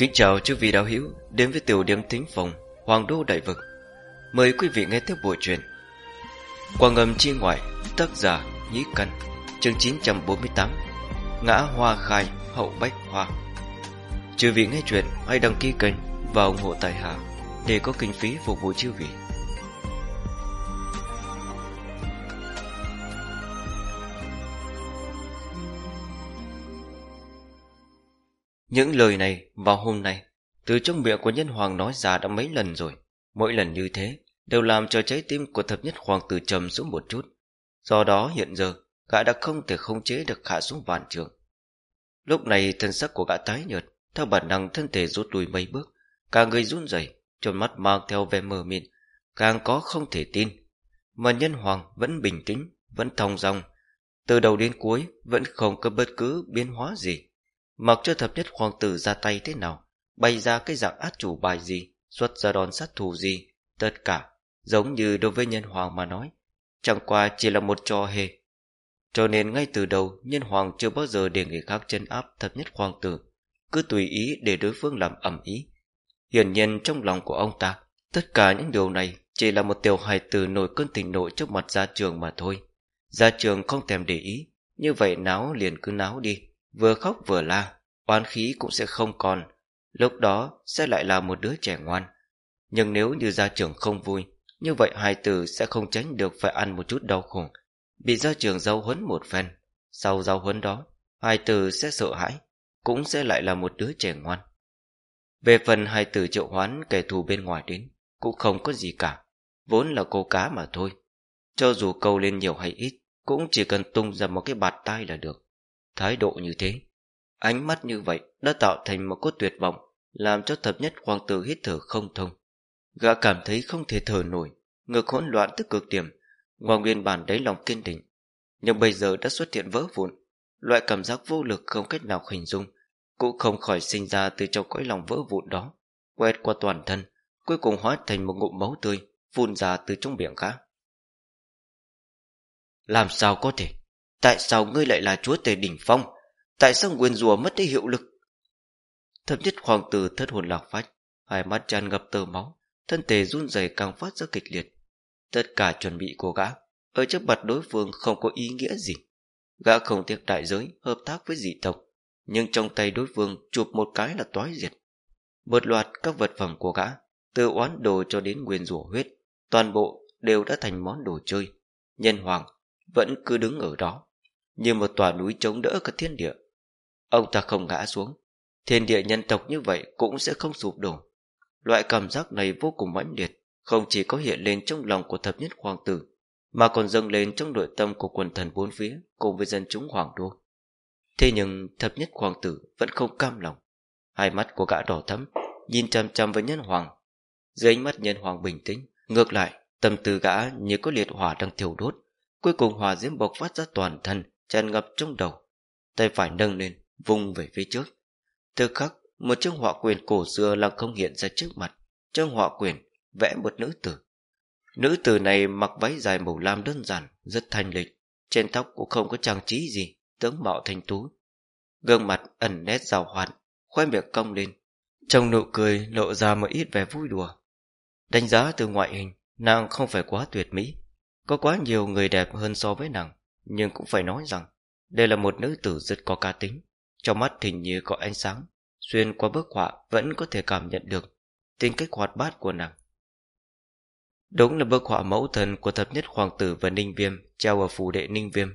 Kính chào chư vị đạo hữu đến với tiểu điểm thính phòng Hoàng đô đại vực. Mời quý vị nghe tiếp buổi truyện. Quang ngầm chi ngoại, tác giả Nhĩ Căn, chương 948. Ngã Hoa Khai, Hậu Bách Hoa. Chư vị nghe chuyện hãy đăng ký kênh và ủng hộ tài hạ để có kinh phí phục vụ chư vị. Những lời này vào hôm nay, Từ trong miệng của nhân hoàng nói ra đã mấy lần rồi. Mỗi lần như thế, Đều làm cho trái tim của thập nhất hoàng tử trầm xuống một chút. Do đó hiện giờ, Gã đã không thể không chế được hạ xuống vạn trường. Lúc này thân sắc của gã tái nhợt, Theo bản năng thân thể rút lùi mấy bước, Cả người run rẩy, Tròn mắt mang theo vẻ mờ mịn Càng có không thể tin. Mà nhân hoàng vẫn bình tĩnh, Vẫn thong dong, Từ đầu đến cuối vẫn không có bất cứ biến hóa gì. Mặc cho thập nhất hoàng tử ra tay thế nào, Bày ra cái dạng át chủ bài gì, Xuất ra đòn sát thủ gì, Tất cả giống như đối với nhân hoàng mà nói, Chẳng qua chỉ là một trò hề. Cho nên ngay từ đầu, Nhân hoàng chưa bao giờ để người khác chân áp thập nhất hoàng tử, Cứ tùy ý để đối phương làm ẩm ý. Hiển nhiên trong lòng của ông ta, Tất cả những điều này Chỉ là một tiểu hài tử nổi cơn tình nộ trước mặt gia trường mà thôi. Gia trường không thèm để ý, Như vậy náo liền cứ náo đi. Vừa khóc vừa la, Oán khí cũng sẽ không còn, Lúc đó sẽ lại là một đứa trẻ ngoan. Nhưng nếu như gia trưởng không vui, Như vậy hai tử sẽ không tránh được Phải ăn một chút đau khổ. Bị gia trưởng giáo huấn một phen, Sau giáo huấn đó Hai tử sẽ sợ hãi, Cũng sẽ lại là một đứa trẻ ngoan. Về phần hai tử triệu hoán kẻ thù bên ngoài đến, Cũng không có gì cả, Vốn là cô cá mà thôi. Cho dù câu lên nhiều hay ít, Cũng chỉ cần tung ra một cái bạt tai là được. Thái độ như thế. Ánh mắt như vậy đã tạo thành một cốt tuyệt vọng, Làm cho thập nhất hoàng tử hít thở không thông. Gã cảm thấy không thể thở nổi, Ngực hỗn loạn tức cực điểm Ngoài nguyên bản đáy lòng kiên định. Nhưng bây giờ đã xuất hiện vỡ vụn, Loại cảm giác vô lực không cách nào hình dung, Cũng không khỏi sinh ra từ trong cõi lòng vỡ vụn đó, Quét qua toàn thân, Cuối cùng hóa thành một ngụm máu tươi, Phun ra từ trong miệng gã. Làm sao có thể? Tại sao ngươi lại là chúa tể đỉnh phong? Tại sao nguyên rùa mất đi hiệu lực? Thậm nhất hoàng tử thất hồn lạc phách, Hai mắt tràn ngập tơ máu, Thân thể run rẩy càng phát ra kịch liệt. Tất cả chuẩn bị của gã, Ở trước mặt đối phương không có ý nghĩa gì. Gã không tiếc đại giới, Hợp tác với dị tộc, Nhưng trong tay đối phương chụp một cái là toái diệt. Một loạt các vật phẩm của gã, Từ oán đồ cho đến nguyên rủa huyết, Toàn bộ đều đã thành món đồ chơi. Nhân hoàng vẫn cứ đứng ở đó như một tòa núi chống đỡ cả thiên địa. Ông ta không ngã xuống. Thiên địa nhân tộc như vậy cũng sẽ không sụp đổ. Loại cảm giác này vô cùng mãnh liệt, Không chỉ có hiện lên trong lòng của thập nhất hoàng tử, Mà còn dâng lên trong nội tâm của quần thần bốn phía Cùng với dân chúng hoàng đô. Thế nhưng thập nhất hoàng tử vẫn không cam lòng. Hai mắt của gã đỏ thấm Nhìn chăm chăm với nhân hoàng. Dưới ánh mắt nhân hoàng bình tĩnh, Ngược lại, tâm tư gã như có liệt hỏa đang thiêu đốt, Cuối cùng hòa diễm bộc phát ra toàn thân tràn ngập trong đầu, Tay phải nâng lên, vung về phía trước. Từ khắc, một chương họa quyền cổ xưa lăng không hiện ra trước mặt Trong họa quyền vẽ một nữ tử. Nữ tử này mặc váy dài màu lam đơn giản, Rất thanh lịch, Trên tóc cũng không có trang trí gì, Tướng mạo thanh tú. Gương mặt ẩn nét rào hoạt, Khoe miệng cong lên, Trong nụ cười lộ ra một ít vẻ vui đùa. Đánh giá từ ngoại hình, Nàng không phải quá tuyệt mỹ, Có quá nhiều người đẹp hơn so với nàng. Nhưng cũng phải nói rằng, Đây là một nữ tử rất có cá tính. Trong mắt hình như có ánh sáng, Xuyên qua bức họa vẫn có thể cảm nhận được Tính cách hoạt bát của nàng. Đúng là bức họa mẫu thần của thập nhất hoàng tử và ninh viêm Treo ở phủ đệ ninh viêm.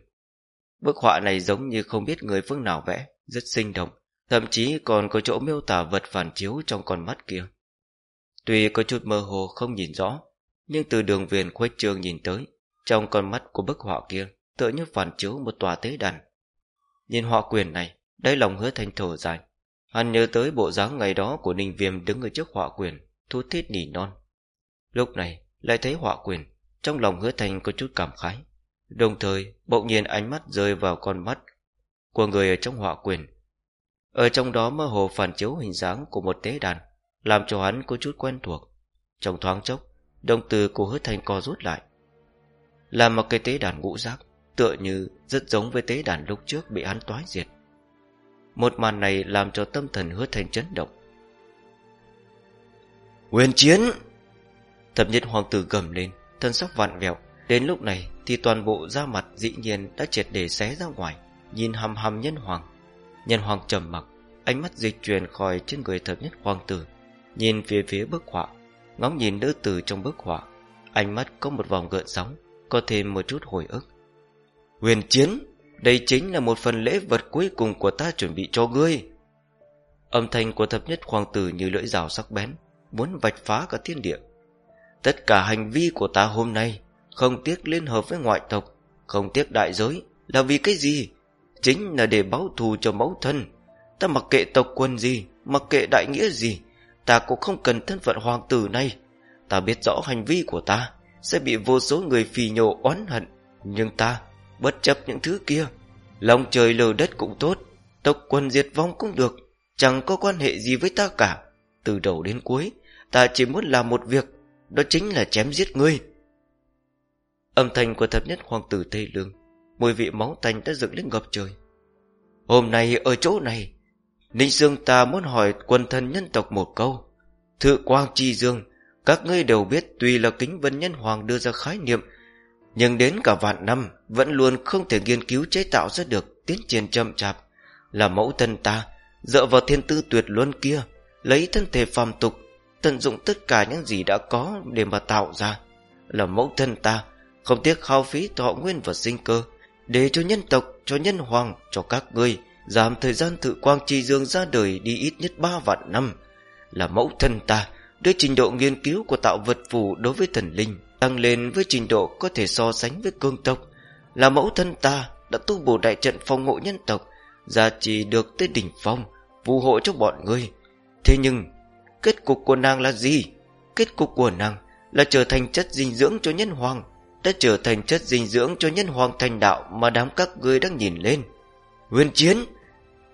Bức họa này giống như không biết người phương nào vẽ, Rất sinh động, Thậm chí còn có chỗ miêu tả vật phản chiếu trong con mắt kia. Tuy có chút mơ hồ không nhìn rõ, Nhưng từ đường viền khuếch trương nhìn tới, Trong con mắt của bức họa kia Tựa như phản chiếu một tòa tế đàn. Nhìn họa quyền này đây lòng hứa thanh thở dài. Hắn nhớ tới bộ dáng ngày đó của Ninh Viêm đứng ở trước họa quyền Thu thiết nỉ non. Lúc này, lại thấy họa quyền, Trong lòng hứa thanh có chút cảm khái. Đồng thời, bỗng nhiên ánh mắt rơi vào con mắt Của người ở trong họa quyền. Ở trong đó mơ hồ phản chiếu hình dáng của một tế đàn, Làm cho hắn có chút quen thuộc. Trong thoáng chốc Đồng từ của hứa thanh co rút lại. Làm một cái tế đàn ngũ giác. Tựa như rất giống với tế đàn lúc trước bị hắn toái diệt. Một màn này làm cho tâm thần hứa thành chấn động. Huyền chiến! Thập nhất hoàng tử gầm lên Thân sắc vặn vẹo. Đến lúc này thì toàn bộ da mặt dĩ nhiên đã triệt để xé ra ngoài Nhìn hầm hầm nhân hoàng. Nhân hoàng trầm mặc Ánh mắt dịch chuyển khỏi trên người thập nhất hoàng tử Nhìn phía phía bức họa. Ngóng nhìn nữ tử trong bức họa Ánh mắt có một vòng gợn sóng Có thêm một chút hồi ức Huyền chiến, Đây chính là một phần lễ vật cuối cùng của ta chuẩn bị cho ngươi. Âm thanh của thập nhất hoàng tử như lưỡi rào sắc bén, Muốn vạch phá cả thiên địa. Tất cả hành vi của ta hôm nay Không tiếc liên hợp với ngoại tộc, Không tiếc đại giới Là vì cái gì? Chính là để báo thù cho mẫu thân. Ta mặc kệ tộc quân gì, Mặc kệ đại nghĩa gì, Ta cũng không cần thân phận hoàng tử này. Ta biết rõ hành vi của ta Sẽ bị vô số người phì nhổ oán hận, Nhưng ta bất chấp những thứ kia. Lòng trời lờ đất cũng tốt, Tộc quân diệt vong cũng được, Chẳng có quan hệ gì với ta cả. Từ đầu đến cuối, Ta chỉ muốn làm một việc, Đó chính là chém giết ngươi. Âm thanh của thập nhất hoàng tử Tây Lương, Mùi vị máu tanh đã dựng lên ngập trời. Hôm nay ở chỗ này, Ninh Dương ta muốn hỏi quân thân nhân tộc một câu. Thự quang chi dương, Các ngươi đều biết Tuy là kính vân nhân hoàng đưa ra khái niệm nhưng đến cả vạn năm Vẫn luôn không thể nghiên cứu chế tạo ra được Tiến triển chậm chạp. Là mẫu thân ta Dựa vào thiên tư tuyệt luân kia Lấy thân thể phàm tục Tận dụng tất cả những gì đã có Để mà tạo ra. Là mẫu thân ta Không tiếc khao phí thọ nguyên và sinh cơ Để cho nhân tộc, cho nhân hoàng, cho các ngươi Giảm thời gian thự quang trì dương ra đời Đi ít nhất ba vạn năm. Là mẫu thân ta Đưa trình độ nghiên cứu của tạo vật phù đối với thần linh Tăng lên với trình độ có thể so sánh với cương tộc. Là mẫu thân ta Đã tu bổ đại trận phòng ngộ nhân tộc, Gia trì được tới đỉnh phong, phù hộ cho bọn ngươi. Thế nhưng, Kết cục của nàng là gì? Kết cục của nàng là trở thành chất dinh dưỡng cho nhân hoàng, Đã trở thành chất dinh dưỡng cho nhân hoàng thành đạo Mà đám các ngươi đang nhìn lên. Nguyên chiến,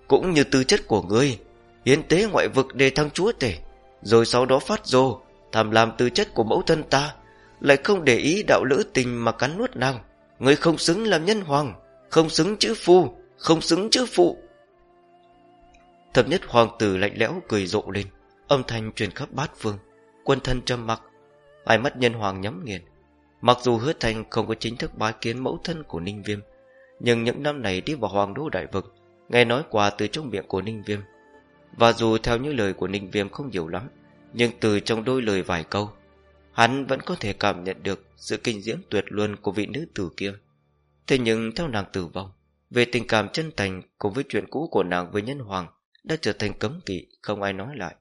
Cũng như tư chất của ngươi, Hiến tế ngoại vực để thăng chúa tể, Rồi sau đó phát rồ, Tham làm tư chất của mẫu thân ta lại không để ý đạo lữ tình mà cắn nuốt nàng. Người không xứng làm nhân hoàng, Không xứng chữ phu, Không xứng chữ phụ. Thập nhất hoàng tử lạnh lẽo cười rộ lên, Âm thanh truyền khắp bát phương, Quân thân trầm mặc, Hai mắt nhân hoàng nhắm nghiền. Mặc dù hứa thành không có chính thức bái kiến mẫu thân của Ninh Viêm, Nhưng những năm này đi vào hoàng đô đại vực, Nghe nói qua từ trong miệng của Ninh Viêm. Và dù theo những lời của Ninh Viêm không nhiều lắm, Nhưng từ trong đôi lời vài câu Hắn vẫn có thể cảm nhận được Sự kinh diễm tuyệt luân của vị nữ tử kia Thế nhưng theo nàng tử vong Về tình cảm chân thành Cùng với chuyện cũ của nàng với nhân hoàng đã trở thành cấm kỵ không ai nói lại.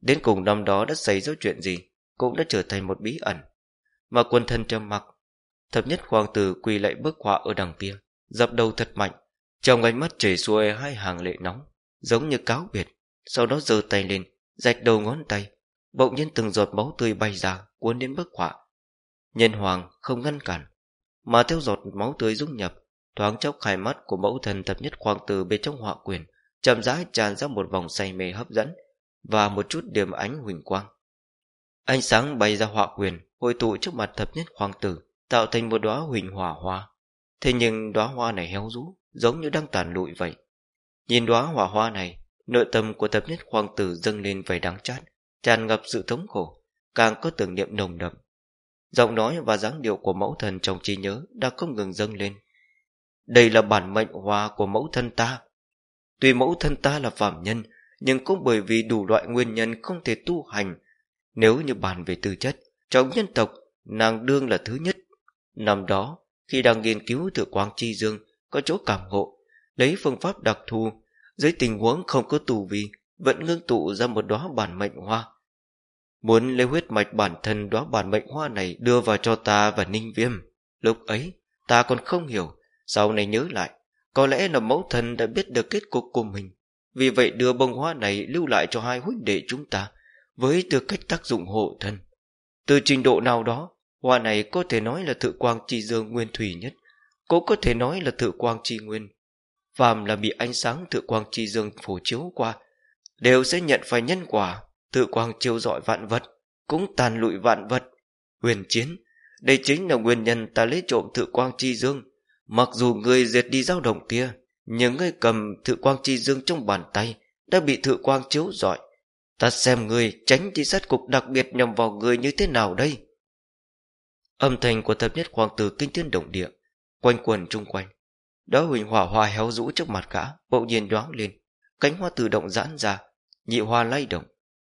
Đến cùng năm đó đã xảy ra chuyện gì cũng đã trở thành một bí ẩn. Mà quân thân trầm mặc, thập nhất hoàng tử quỳ lại bức họa ở đằng kia, dập đầu thật mạnh, trong ánh mắt chảy xuôi hai hàng lệ nóng, giống như cáo biệt, sau đó giơ tay lên, rạch đầu ngón tay, bỗng nhiên từng giọt máu tươi bay ra, cuốn đến bức họa. Nhân hoàng không ngăn cản, mà theo giọt máu tươi dung nhập, thoáng chốc khai mắt của mẫu thần thập nhất hoàng tử bên trong họa quyền chậm rãi tràn ra một vòng say mê hấp dẫn và một chút điểm ánh huỳnh quang. Ánh sáng bay ra họa quyền, hội tụ trước mặt thập nhất hoàng tử, tạo thành một đóa huỳnh hỏa hoa. Thế nhưng đóa hoa này héo rũ, giống như đang tàn lụi vậy. Nhìn đóa hỏa hoa này, nội tâm của thập nhất hoàng tử dâng lên vẻ đáng chát, tràn ngập sự thống khổ, càng có tưởng niệm nồng đậm. Giọng nói và dáng điệu của mẫu thần trong trí nhớ đã không ngừng dâng lên. Đây là bản mệnh hòa của mẫu thân ta, Tuy mẫu thân ta là phạm nhân, nhưng cũng bởi vì đủ loại nguyên nhân không thể tu hành. Nếu như bàn về tư chất, trong nhân tộc, nàng đương là thứ nhất. Năm đó, khi đang nghiên cứu thượng quang chi dương, có chỗ cảm ngộ, lấy phương pháp đặc thù, dưới tình huống không có tù vi, vẫn ngưng tụ ra một đóa bản mệnh hoa. Muốn lấy huyết mạch bản thân đóa bản mệnh hoa này đưa vào cho ta và ninh viêm. Lúc ấy, ta còn không hiểu, sau này nhớ lại, có lẽ là mẫu thần đã biết được kết cục của mình Vì vậy đưa bông hoa này lưu lại cho hai huynh đệ chúng ta Với tư cách tác dụng hộ thân Từ trình độ nào đó Hoa này có thể nói là thự quang chi dương nguyên thủy nhất Cũng có thể nói là thự quang chi nguyên Phàm là bị ánh sáng thự quang chi dương phổ chiếu qua Đều sẽ nhận phải nhân quả tự quang chiếu dọi vạn vật Cũng tàn lụi vạn vật Huyền chiến Đây chính là nguyên nhân ta lấy trộm tự quang chi dương Mặc dù người diệt đi dao đồng kia, nhưng người cầm tự quang chi dương trong bàn tay đã bị tự quang chiếu rọi. Ta xem ngươi tránh đi sát cục đặc biệt nhằm vào người như thế nào đây? Âm thanh của thập nhất hoàng tử kinh thiên động địa, quanh quần chung quanh. Đó huỳnh hỏa hoa héo rũ trước mặt gã, bỗng nhiên đoáng lên. Cánh hoa tự động giãn ra, nhị hoa lay động,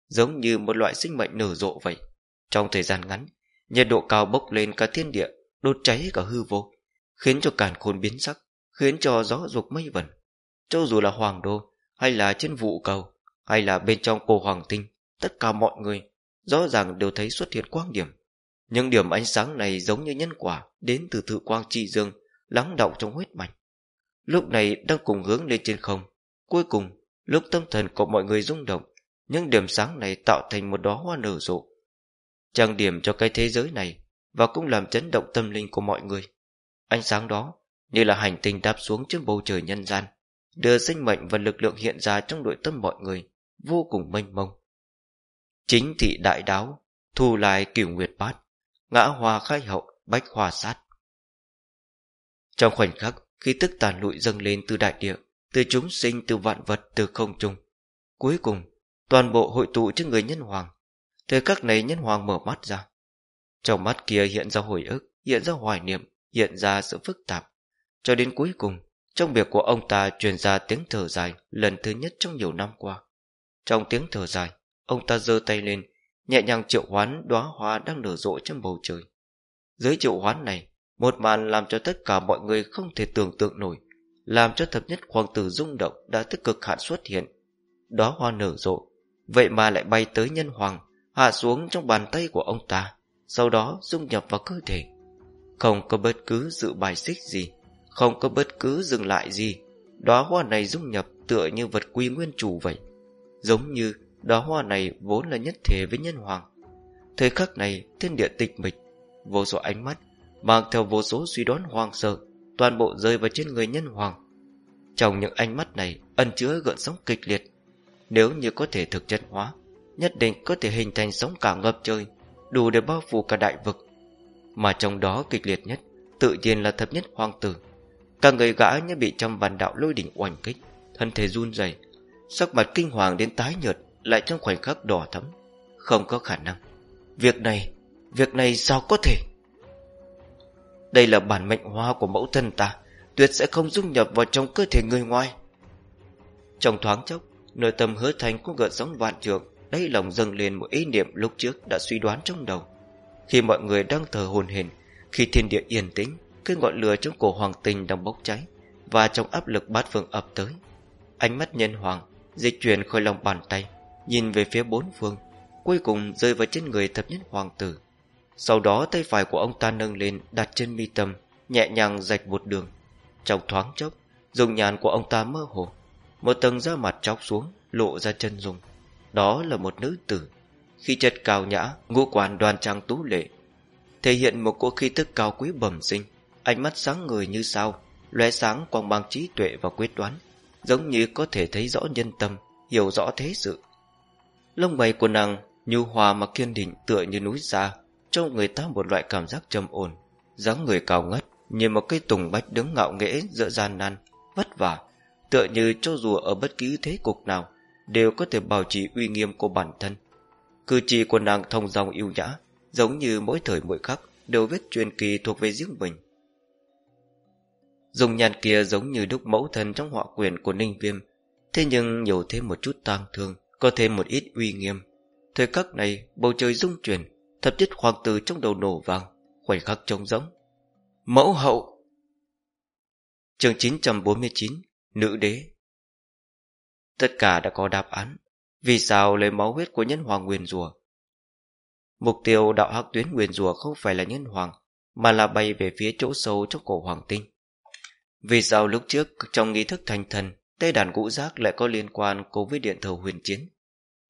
giống như một loại sinh mệnh nở rộ vậy. Trong thời gian ngắn, nhiệt độ cao bốc lên cả thiên địa, đốt cháy cả hư vô, khiến cho càn khôn biến sắc, khiến cho gió ruột mây vẩn. Cho dù là hoàng đô, hay là trên vụ cầu, hay là bên trong cô hoàng tinh, tất cả mọi người rõ ràng đều thấy xuất hiện quang điểm. Những điểm ánh sáng này giống như nhân quả đến từ thự quang trị dương, lắng động trong huyết mạch. Lúc này đang cùng hướng lên trên không. Cuối cùng, lúc tâm thần của mọi người rung động, những điểm sáng này tạo thành một đóa hoa nở rộ. Trang điểm cho cái thế giới này và cũng làm chấn động tâm linh của mọi người. Ánh sáng đó như là hành tinh đáp xuống trên bầu trời nhân gian, đưa sinh mệnh và lực lượng hiện ra trong nội tâm mọi người, vô cùng mênh mông. Chính thị đại đáo, thu lại cửu nguyệt bát, ngã hoa khai hậu, bách hoa sát. Trong khoảnh khắc, khi tức tàn lụi dâng lên từ đại địa, từ chúng sinh, từ vạn vật, từ không trung. Cuối cùng, toàn bộ hội tụ trước người nhân hoàng. Thời khắc này nhân hoàng mở mắt ra. Trong mắt kia hiện ra hồi ức, hiện ra hoài niệm, hiện ra sự phức tạp. Cho đến cuối cùng, trong việc của ông ta truyền ra tiếng thở dài lần thứ nhất trong nhiều năm qua. Trong tiếng thở dài, ông ta giơ tay lên, nhẹ nhàng triệu hoán đóa hoa đang nở rộ trong bầu trời. Dưới triệu hoán này, một màn làm cho tất cả mọi người không thể tưởng tượng nổi, làm cho thập nhất hoàng tử rung động đã tích cực hạn xuất hiện. Đóa hoa nở rộ, vậy mà lại bay tới nhân hoàng, hạ xuống trong bàn tay của ông ta, sau đó dung nhập vào cơ thể. Không có bất cứ sự bài xích gì, không có bất cứ dừng lại gì. Đóa hoa này dung nhập tựa như vật quy nguyên chủ vậy. Giống như đóa hoa này vốn là nhất thể với nhân hoàng. Thời khắc này, thiên địa tịch mịch, vô số ánh mắt, mang theo vô số suy đoán hoang sợ, toàn bộ rơi vào trên người nhân hoàng. Trong những ánh mắt này ẩn chứa gợn sóng kịch liệt. Nếu như có thể thực chất hóa, nhất định có thể hình thành sóng cả ngập trời, đủ để bao phủ cả đại vực. Mà trong đó kịch liệt nhất, tự nhiên là thập nhất hoàng tử. Cả người gã như bị trong vạn đạo lôi đỉnh oanh kích, thân thể run rẩy, sắc mặt kinh hoàng đến tái nhợt, lại trong khoảnh khắc đỏ thẫm. Không có khả năng. Việc này, việc này sao có thể? Đây là bản mệnh hoa của mẫu thân ta, tuyệt sẽ không dung nhập vào trong cơ thể người ngoài. Trong thoáng chốc, nội tâm hứa thành cũng gợn sóng vạn trường, đây lòng dâng lên một ý niệm lúc trước đã suy đoán trong đầu. Khi mọi người đang thờ hồn hển, khi thiên địa yên tĩnh, cái ngọn lửa trong cổ hoàng tình đang bốc cháy, và trong áp lực bát phương ập tới. Ánh mắt nhân hoàng dịch chuyển khỏi lòng bàn tay, nhìn về phía bốn phương, cuối cùng rơi vào trên người thập nhất hoàng tử. Sau đó tay phải của ông ta nâng lên đặt trên mi tâm, nhẹ nhàng rạch một đường. Trong thoáng chốc, dùng nhàn của ông ta mơ hồ. Một tầng da mặt chóc xuống, lộ ra chân dung. Đó là một nữ tử. Khi chất cao nhã, ngũ quan đoan trang tú lệ. Thể hiện một cỗ khí thức cao quý bẩm sinh, ánh mắt sáng người như sao, lóe sáng quang mang trí tuệ và quyết đoán. Giống như có thể thấy rõ nhân tâm, hiểu rõ thế sự. Lông mày của nàng nhu hòa mà kiên định tựa như núi xa cho người ta một loại cảm giác trầm ổn, dáng người cao ngất như một cây tùng bách đứng ngạo nghễ giữa gian nan, vất vả, tựa như cho dù ở bất cứ thế cục nào, đều có thể bảo trì uy nghiêm của bản thân. Cử chỉ của nàng thông dòng yêu nhã, giống như mỗi thời mỗi khắc, đều viết truyền kỳ thuộc về riêng mình. Dùng nhàn kia giống như đúc mẫu thân trong họa quyền của ninh viêm, thế nhưng nhiều thêm một chút tang thương, có thêm một ít uy nghiêm. Thời khắc này, bầu trời rung chuyển Thập tiết hoàng tử trong đầu nổ vàng Khoảnh khắc trống rỗng. Mẫu hậu. Chương 949 Nữ đế. Tất cả đã có đáp án. Vì sao lấy máu huyết của nhân hoàng nguyền rùa? Mục tiêu đạo hắc tuyến nguyền rùa không phải là nhân hoàng, Mà là bay về phía chỗ sâu trong cổ hoàng tinh. Vì sao lúc trước trong nghi thức thành thần, Tây đàn ngũ giác lại có liên quan cùng với điện thờ huyền chiến?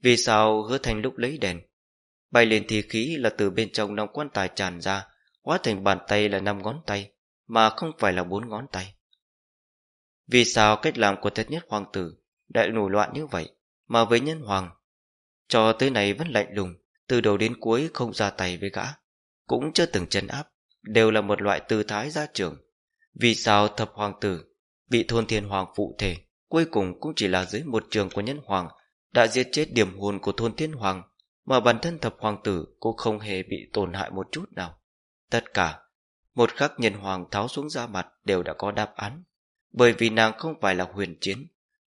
Vì sao hứa thành lúc lấy đèn Bay lên thì khí là từ bên trong năm quan tài tràn ra, hóa thành bàn tay là năm ngón tay, mà không phải là bốn ngón tay. Vì sao cách làm của thất nhất hoàng tử đại nổi loạn như vậy, mà với nhân hoàng, cho tới này vẫn lạnh lùng, từ đầu đến cuối không ra tay với gã, cũng chưa từng chân áp, đều là một loại tư thái gia trưởng. Vì sao thập hoàng tử bị thôn thiên hoàng phụ thể, cuối cùng cũng chỉ là dưới một trường của nhân hoàng, đã giết chết điểm hồn của thôn thiên hoàng, mà bản thân thập hoàng tử cũng không hề bị tổn hại một chút nào. Tất cả, một khắc nhân hoàng tháo xuống ra mặt đều đã có đáp án, bởi vì nàng không phải là huyền chiến,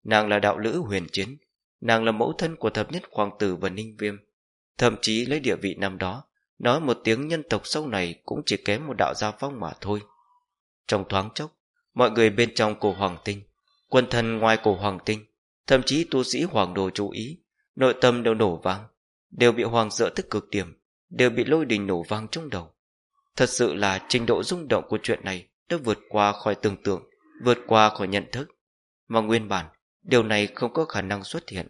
nàng là đạo lữ huyền chiến, nàng là mẫu thân của thập nhất hoàng tử và ninh viêm, thậm chí lấy địa vị năm đó, nói một tiếng nhân tộc sau này cũng chỉ kém một đạo gia phong mà thôi. Trong thoáng chốc, mọi người bên trong cổ hoàng tinh, quân thần ngoài cổ hoàng tinh, thậm chí tu sĩ hoàng đồ chú ý, nội tâm đều nổ vang, đều bị hoàng dỡ tức cực điểm, đều bị lôi đình nổ vang trong đầu. Thật sự là trình độ rung động của chuyện này đã vượt qua khỏi tưởng tượng, vượt qua khỏi nhận thức. Mà nguyên bản, điều này không có khả năng xuất hiện.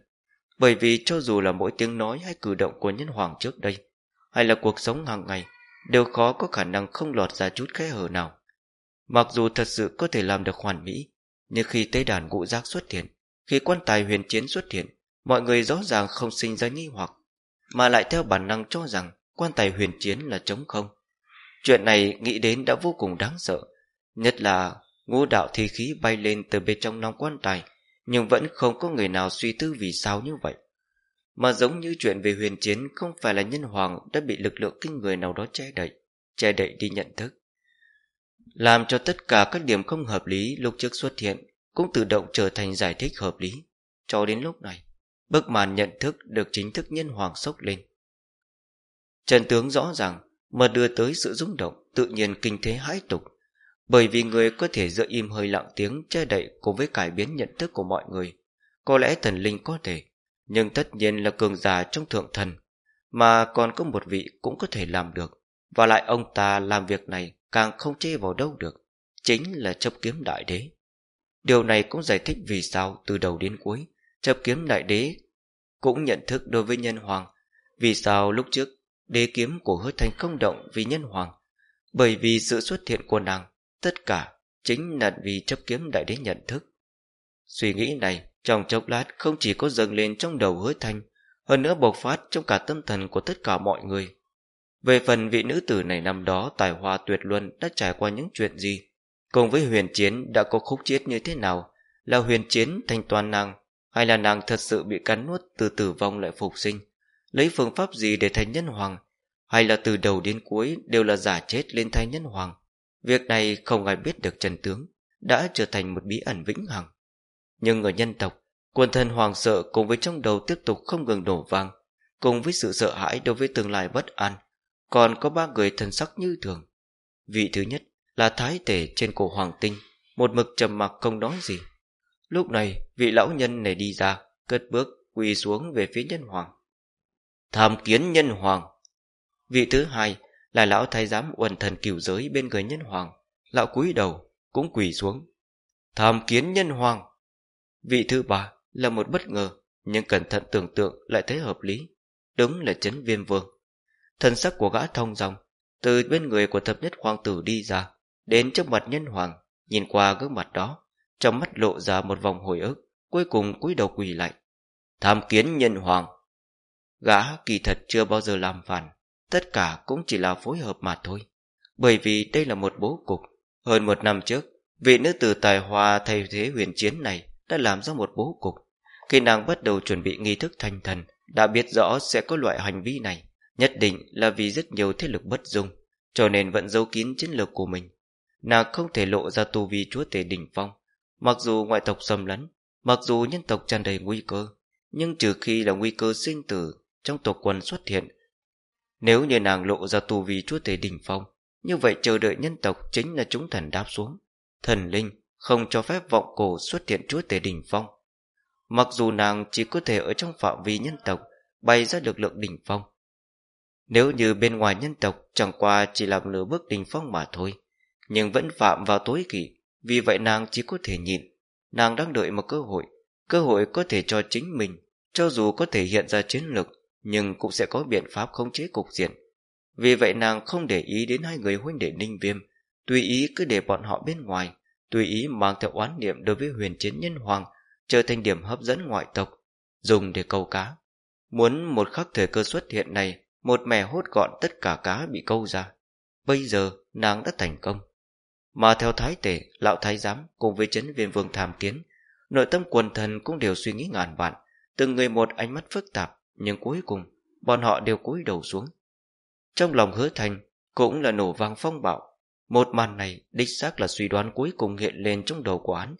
Bởi vì cho dù là mỗi tiếng nói hay cử động của nhân hoàng trước đây, hay là cuộc sống hàng ngày, đều khó có khả năng không lọt ra chút khe hở nào. Mặc dù thật sự có thể làm được hoàn mỹ, nhưng khi tế đàn ngũ giác xuất hiện, khi quan tài huyền chiến xuất hiện, mọi người rõ ràng không sinh ra nghi hoặc, mà lại theo bản năng cho rằng quan tài huyền chiến là trống không. Chuyện này nghĩ đến đã vô cùng đáng sợ, nhất là ngũ đạo thi khí bay lên từ bên trong nòng quan tài, nhưng vẫn không có người nào suy tư vì sao như vậy. Mà giống như chuyện về huyền chiến không phải là nhân hoàng đã bị lực lượng kinh người nào đó che đậy, che đậy đi nhận thức. Làm cho tất cả các điểm không hợp lý lúc trước xuất hiện cũng tự động trở thành giải thích hợp lý. Cho đến lúc này, bức màn nhận thức được chính thức nhân hoàng sốc lên. Trần tướng rõ ràng mà đưa tới sự rung động tự nhiên kinh thế hãi tục bởi vì người có thể giữ im hơi lặng tiếng che đậy cùng với cải biến nhận thức của mọi người. Có lẽ thần linh có thể, nhưng tất nhiên là cường giả trong thượng thần, mà còn có một vị cũng có thể làm được. Và lại ông ta làm việc này càng không chê vào đâu được, chính là chấp kiếm đại đế. Điều này cũng giải thích vì sao từ đầu đến cuối, chấp kiếm đại đế cũng nhận thức đối với nhân hoàng, vì sao lúc trước đế kiếm của hứa thành không động vì nhân hoàng, bởi vì sự xuất hiện của nàng Tất cả chính là vì chấp kiếm đại đế nhận thức. Suy nghĩ này trong chốc lát không chỉ có dâng lên trong đầu hứa thanh, hơn nữa bộc phát trong cả tâm thần của tất cả mọi người. Về phần vị nữ tử này năm đó tài hoa tuyệt luân đã trải qua những chuyện gì, cùng với huyền chiến đã có khúc chiết như thế nào, là huyền chiến thành toàn nàng, hay là nàng thật sự bị cắn nuốt từ tử vong lại phục sinh, lấy phương pháp gì để thành nhân hoàng, hay là từ đầu đến cuối đều là giả chết lên thay nhân hoàng. Việc này không ai biết được trần tướng Đã trở thành một bí ẩn vĩnh hằng. Nhưng ở nhân tộc Quần thần hoàng sợ cùng với trong đầu tiếp tục không ngừng đổ vang Cùng với sự sợ hãi đối với tương lai bất an Còn có ba người thần sắc như thường. Vị thứ nhất là thái tể trên cổ hoàng tinh Một mực trầm mặc không nói gì. Lúc này, vị lão nhân này đi ra, Cất bước, quỳ xuống về phía nhân hoàng. Tham kiến nhân hoàng. Vị thứ hai là lão thái giám uẩn thần cửu giới bên người nhân hoàng. Lão cúi đầu, cũng quỳ xuống. Tham kiến nhân hoàng. Vị thứ ba là một bất ngờ, nhưng cẩn thận tưởng tượng lại thấy hợp lý. Đúng là chấn viêm vương. Thần sắc của gã thông dòng, từ bên người của thập nhất hoàng tử đi ra, đến trước mặt nhân hoàng, nhìn qua gương mặt đó trong mắt lộ ra một vòng hồi ức, cuối cùng cúi đầu quỳ lạnh tham kiến nhân hoàng. Gã kỳ thật chưa bao giờ làm phản, Tất cả cũng chỉ là phối hợp mà thôi. Bởi vì đây là một bố cục. Hơn một năm trước, Vị nữ tử tài hoa thay thế huyền chiến này Đã làm ra một bố cục. Khi nàng bắt đầu chuẩn bị nghi thức thành thần, Đã biết rõ sẽ có loại hành vi này, Nhất định là vì rất nhiều thế lực bất dung, Cho nên vẫn giấu kín chiến lược của mình. Nàng không thể lộ ra tu vi chúa tể đỉnh phong Mặc dù ngoại tộc xâm lấn Mặc dù nhân tộc tràn đầy nguy cơ Nhưng trừ khi là nguy cơ sinh tử Trong tộc quần xuất hiện nếu như nàng lộ ra tu vi chúa tể đỉnh phong, như vậy chờ đợi nhân tộc chính là chúng thần đáp xuống. Thần linh không cho phép vọng cổ xuất hiện chúa tể đỉnh phong. Mặc dù nàng chỉ có thể ở trong phạm vi nhân tộc bay ra lực lượng đỉnh phong. Nếu như bên ngoài nhân tộc chẳng qua chỉ làm nửa bước đỉnh phong mà thôi, nhưng vẫn phạm vào tối kỵ, vì vậy nàng chỉ có thể nhịn. Nàng đang đợi một cơ hội, cơ hội có thể cho chính mình, cho dù có thể hiện ra chiến lược nhưng cũng sẽ có biện pháp khống chế cục diện. Vì vậy nàng không để ý đến hai người huynh đệ ninh viêm, tùy ý cứ để bọn họ bên ngoài, tùy ý mang theo oán niệm đối với huyền chiến nhân hoàng, trở thành điểm hấp dẫn ngoại tộc, dùng để câu cá. Muốn một khắc thời cơ xuất hiện này, một mẻ hốt gọn tất cả cá bị câu ra. Bây giờ nàng đã thành công. Mà theo thái tể, lão thái giám cùng với chấn viên vương tham kiến, nội tâm quần thần cũng đều suy nghĩ ngàn vạn, Từng người một ánh mắt phức tạp Nhưng cuối cùng bọn họ đều cúi đầu xuống. Trong lòng hứa thành Cũng là nổ vang phong bạo. Một màn này đích xác là suy đoán cuối cùng hiện lên trong đầu của hắn.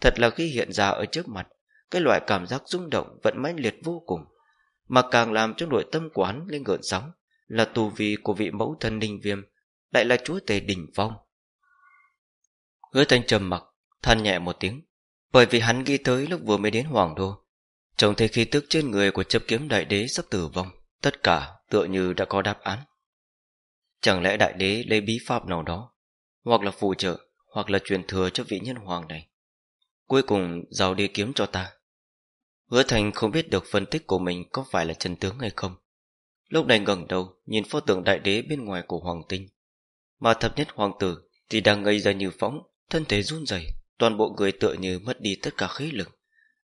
Thật là khi hiện ra ở trước mặt Cái loại cảm giác rung động vẫn mãnh liệt vô cùng Mà càng làm cho nội tâm của hắn lên gợn sóng Là tù vi của vị mẫu thân ninh viêm Lại là chúa tể đỉnh phong. Hứa thanh trầm mặc, than nhẹ một tiếng, Bởi vì hắn ghi tới lúc vừa mới đến Hoàng Đô. Trông thấy khí tức trên người của chấp kiếm đại đế sắp tử vong, Tất cả tựa như đã có đáp án. Chẳng lẽ đại đế lấy bí pháp nào đó, Hoặc là phù trợ, Hoặc là truyền thừa cho vị nhân hoàng này? Cuối cùng giao đi kiếm cho ta. Hứa thành không biết được phân tích của mình Có phải là chân tướng hay không. Lúc này ngẩng đầu, Nhìn pho tượng đại đế bên ngoài của hoàng tinh. Mà thập nhất hoàng tử Thì đang ngây ra như phóng Thân thể run rẩy, Toàn bộ người tựa như mất đi tất cả khí lực.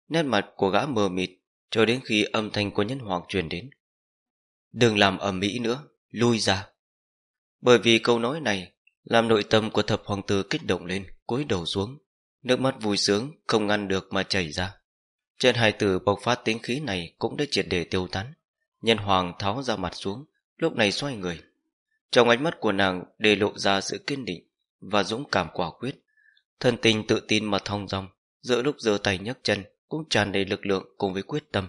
Nét mặt của gã mờ mịt Cho đến khi âm thanh của nhân hoàng truyền đến. Đừng làm ầm mỹ nữa, Lui ra. Bởi vì câu nói này Làm nội tâm của thập hoàng tử kích động lên, cúi đầu xuống. Nước mắt vui sướng Không ngăn được mà chảy ra. Trên hai từ bộc phát tính khí này Cũng đã triệt để tiêu tán. Nhân hoàng tháo ra mặt xuống, Lúc này xoay người. Trong ánh mắt của nàng để lộ ra sự kiên định Và dũng cảm quả quyết Thân tình tự tin mà thong dong, Giữa lúc giơ tay nhấc chân Cũng tràn đầy lực lượng cùng với quyết tâm,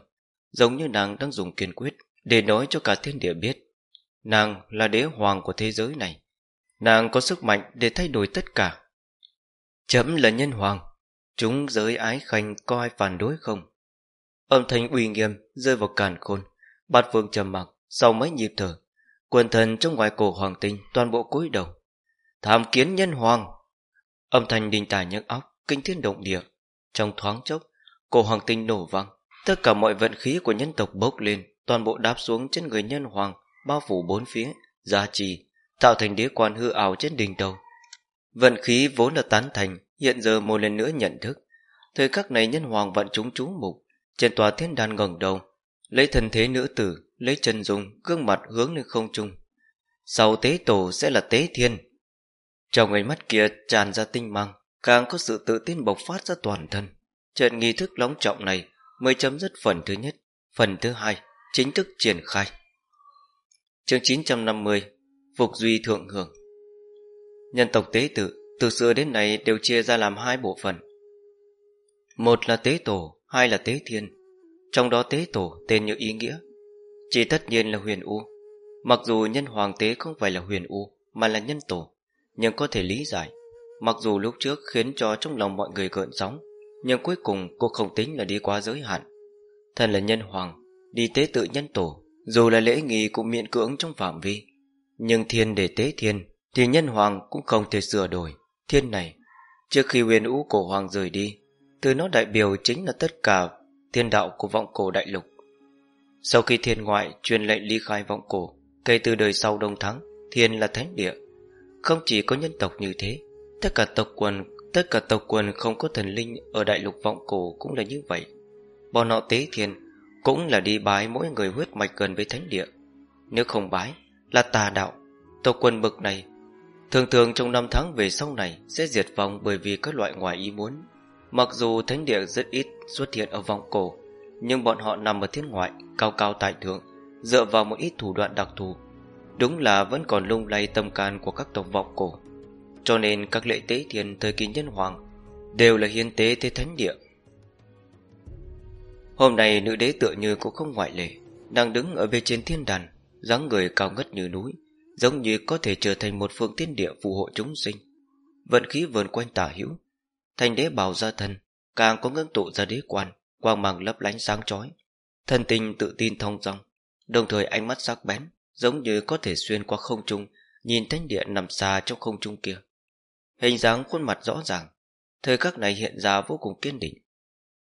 Giống như nàng đang dùng kiên quyết Để nói cho cả thiên địa biết, Nàng là đế hoàng của thế giới này, Nàng có sức mạnh để thay đổi tất cả. Chấm là nhân hoàng, Chúng giới ái khanh có ai phản đối không? Âm thanh uy nghiêm Rơi vào càn khôn, Bát vương trầm mặc Sau mấy nhịp thở, Quần thần trong ngoài cổ hoàng tinh Toàn bộ cúi đầu. Tham kiến nhân hoàng! Âm thanh đinh tài nhức óc, Kinh thiên động địa. Trong thoáng chốc, Cổ hoàng tinh nổ vang. Tất cả mọi vận khí của nhân tộc bốc lên, Toàn bộ đáp xuống trên người nhân hoàng, Bao phủ bốn phía Gia trì Tạo thành đế quan hư ảo trên đỉnh đầu. Vận khí vốn là tán thành, Hiện giờ một lần nữa nhận thức. Thời khắc này nhân hoàng vận chúng chú mục, Trên tòa thiên đàn ngẩng đầu, Lấy thần thế nữ tử, Lấy chân dung, Gương mặt hướng lên không trung. Sau tế tổ sẽ là tế thiên trong ánh mắt kia tràn ra tinh mang, Càng có sự tự tin bộc phát ra toàn thân. Trận nghi thức long trọng này Mới chấm dứt phần thứ nhất, Phần thứ hai Chính thức triển khai. Chương 950 Phục duy thượng hưởng Nhân tộc tế tự Từ xưa đến nay đều chia ra làm hai bộ phận. Một là tế tổ, Hai là tế thiên. Trong đó tế tổ tên như ý nghĩa, Chỉ tất nhiên là huyền U. Mặc dù nhân hoàng tế không phải là huyền U, Mà là nhân tổ. Nhưng có thể lý giải, Mặc dù lúc trước khiến cho trong lòng mọi người gợn sóng, Nhưng cuối cùng cô không tính là đi quá giới hạn. Thần là nhân hoàng, Đi tế tự nhân tổ, Dù là lễ nghi cũng miễn cưỡng trong phạm vi. Nhưng thiên để tế thiên, Thì nhân hoàng cũng không thể sửa đổi. Thiên này, Trước khi huyền ú cổ hoàng rời đi, Từ nó đại biểu chính là tất cả Thiên đạo của vọng cổ đại lục. Sau khi thiên ngoại truyền lệnh ly khai vọng cổ, Kể từ đời sau đông thắng, Thiên là thánh địa. Không chỉ có nhân tộc như thế, Tất cả tộc quần, Tất cả tộc quần không có thần linh Ở đại lục vọng cổ cũng là như vậy. Bọn họ tế thiên Cũng là đi bái mỗi người huyết mạch gần với thánh địa. Nếu không bái Là tà đạo, Tộc quần bực này. Thường thường trong năm tháng về sau này Sẽ diệt vong bởi vì các loại ngoài ý muốn. Mặc dù thánh địa rất ít xuất hiện ở vòng cổ, Nhưng bọn họ nằm ở thiên ngoại, Cao cao tại thượng, Dựa vào một ít thủ đoạn đặc thù. Đúng là vẫn còn lung lay tâm can của các tộc vọng cổ. Cho nên các lễ tế thiền thời kỳ nhân hoàng Đều là hiến tế thế thánh địa. Hôm nay nữ đế tựa như cũng không ngoại lệ, Đang đứng ở bên trên thiên đàn, dáng người cao ngất như núi, Giống như có thể trở thành một phương thiên địa phù hộ chúng sinh. Vận khí vườn quanh tả hữu Thành đế bào ra thân Càng có ngưỡng tụ ra đế quan, Quang màng lấp lánh sáng chói Thân tình tự tin thông dong, Đồng thời ánh mắt sắc bén Giống như có thể xuyên qua không trung, Nhìn thánh địa nằm xa trong không trung kia. Hình dáng khuôn mặt rõ ràng, Thời khắc này hiện ra vô cùng kiên định.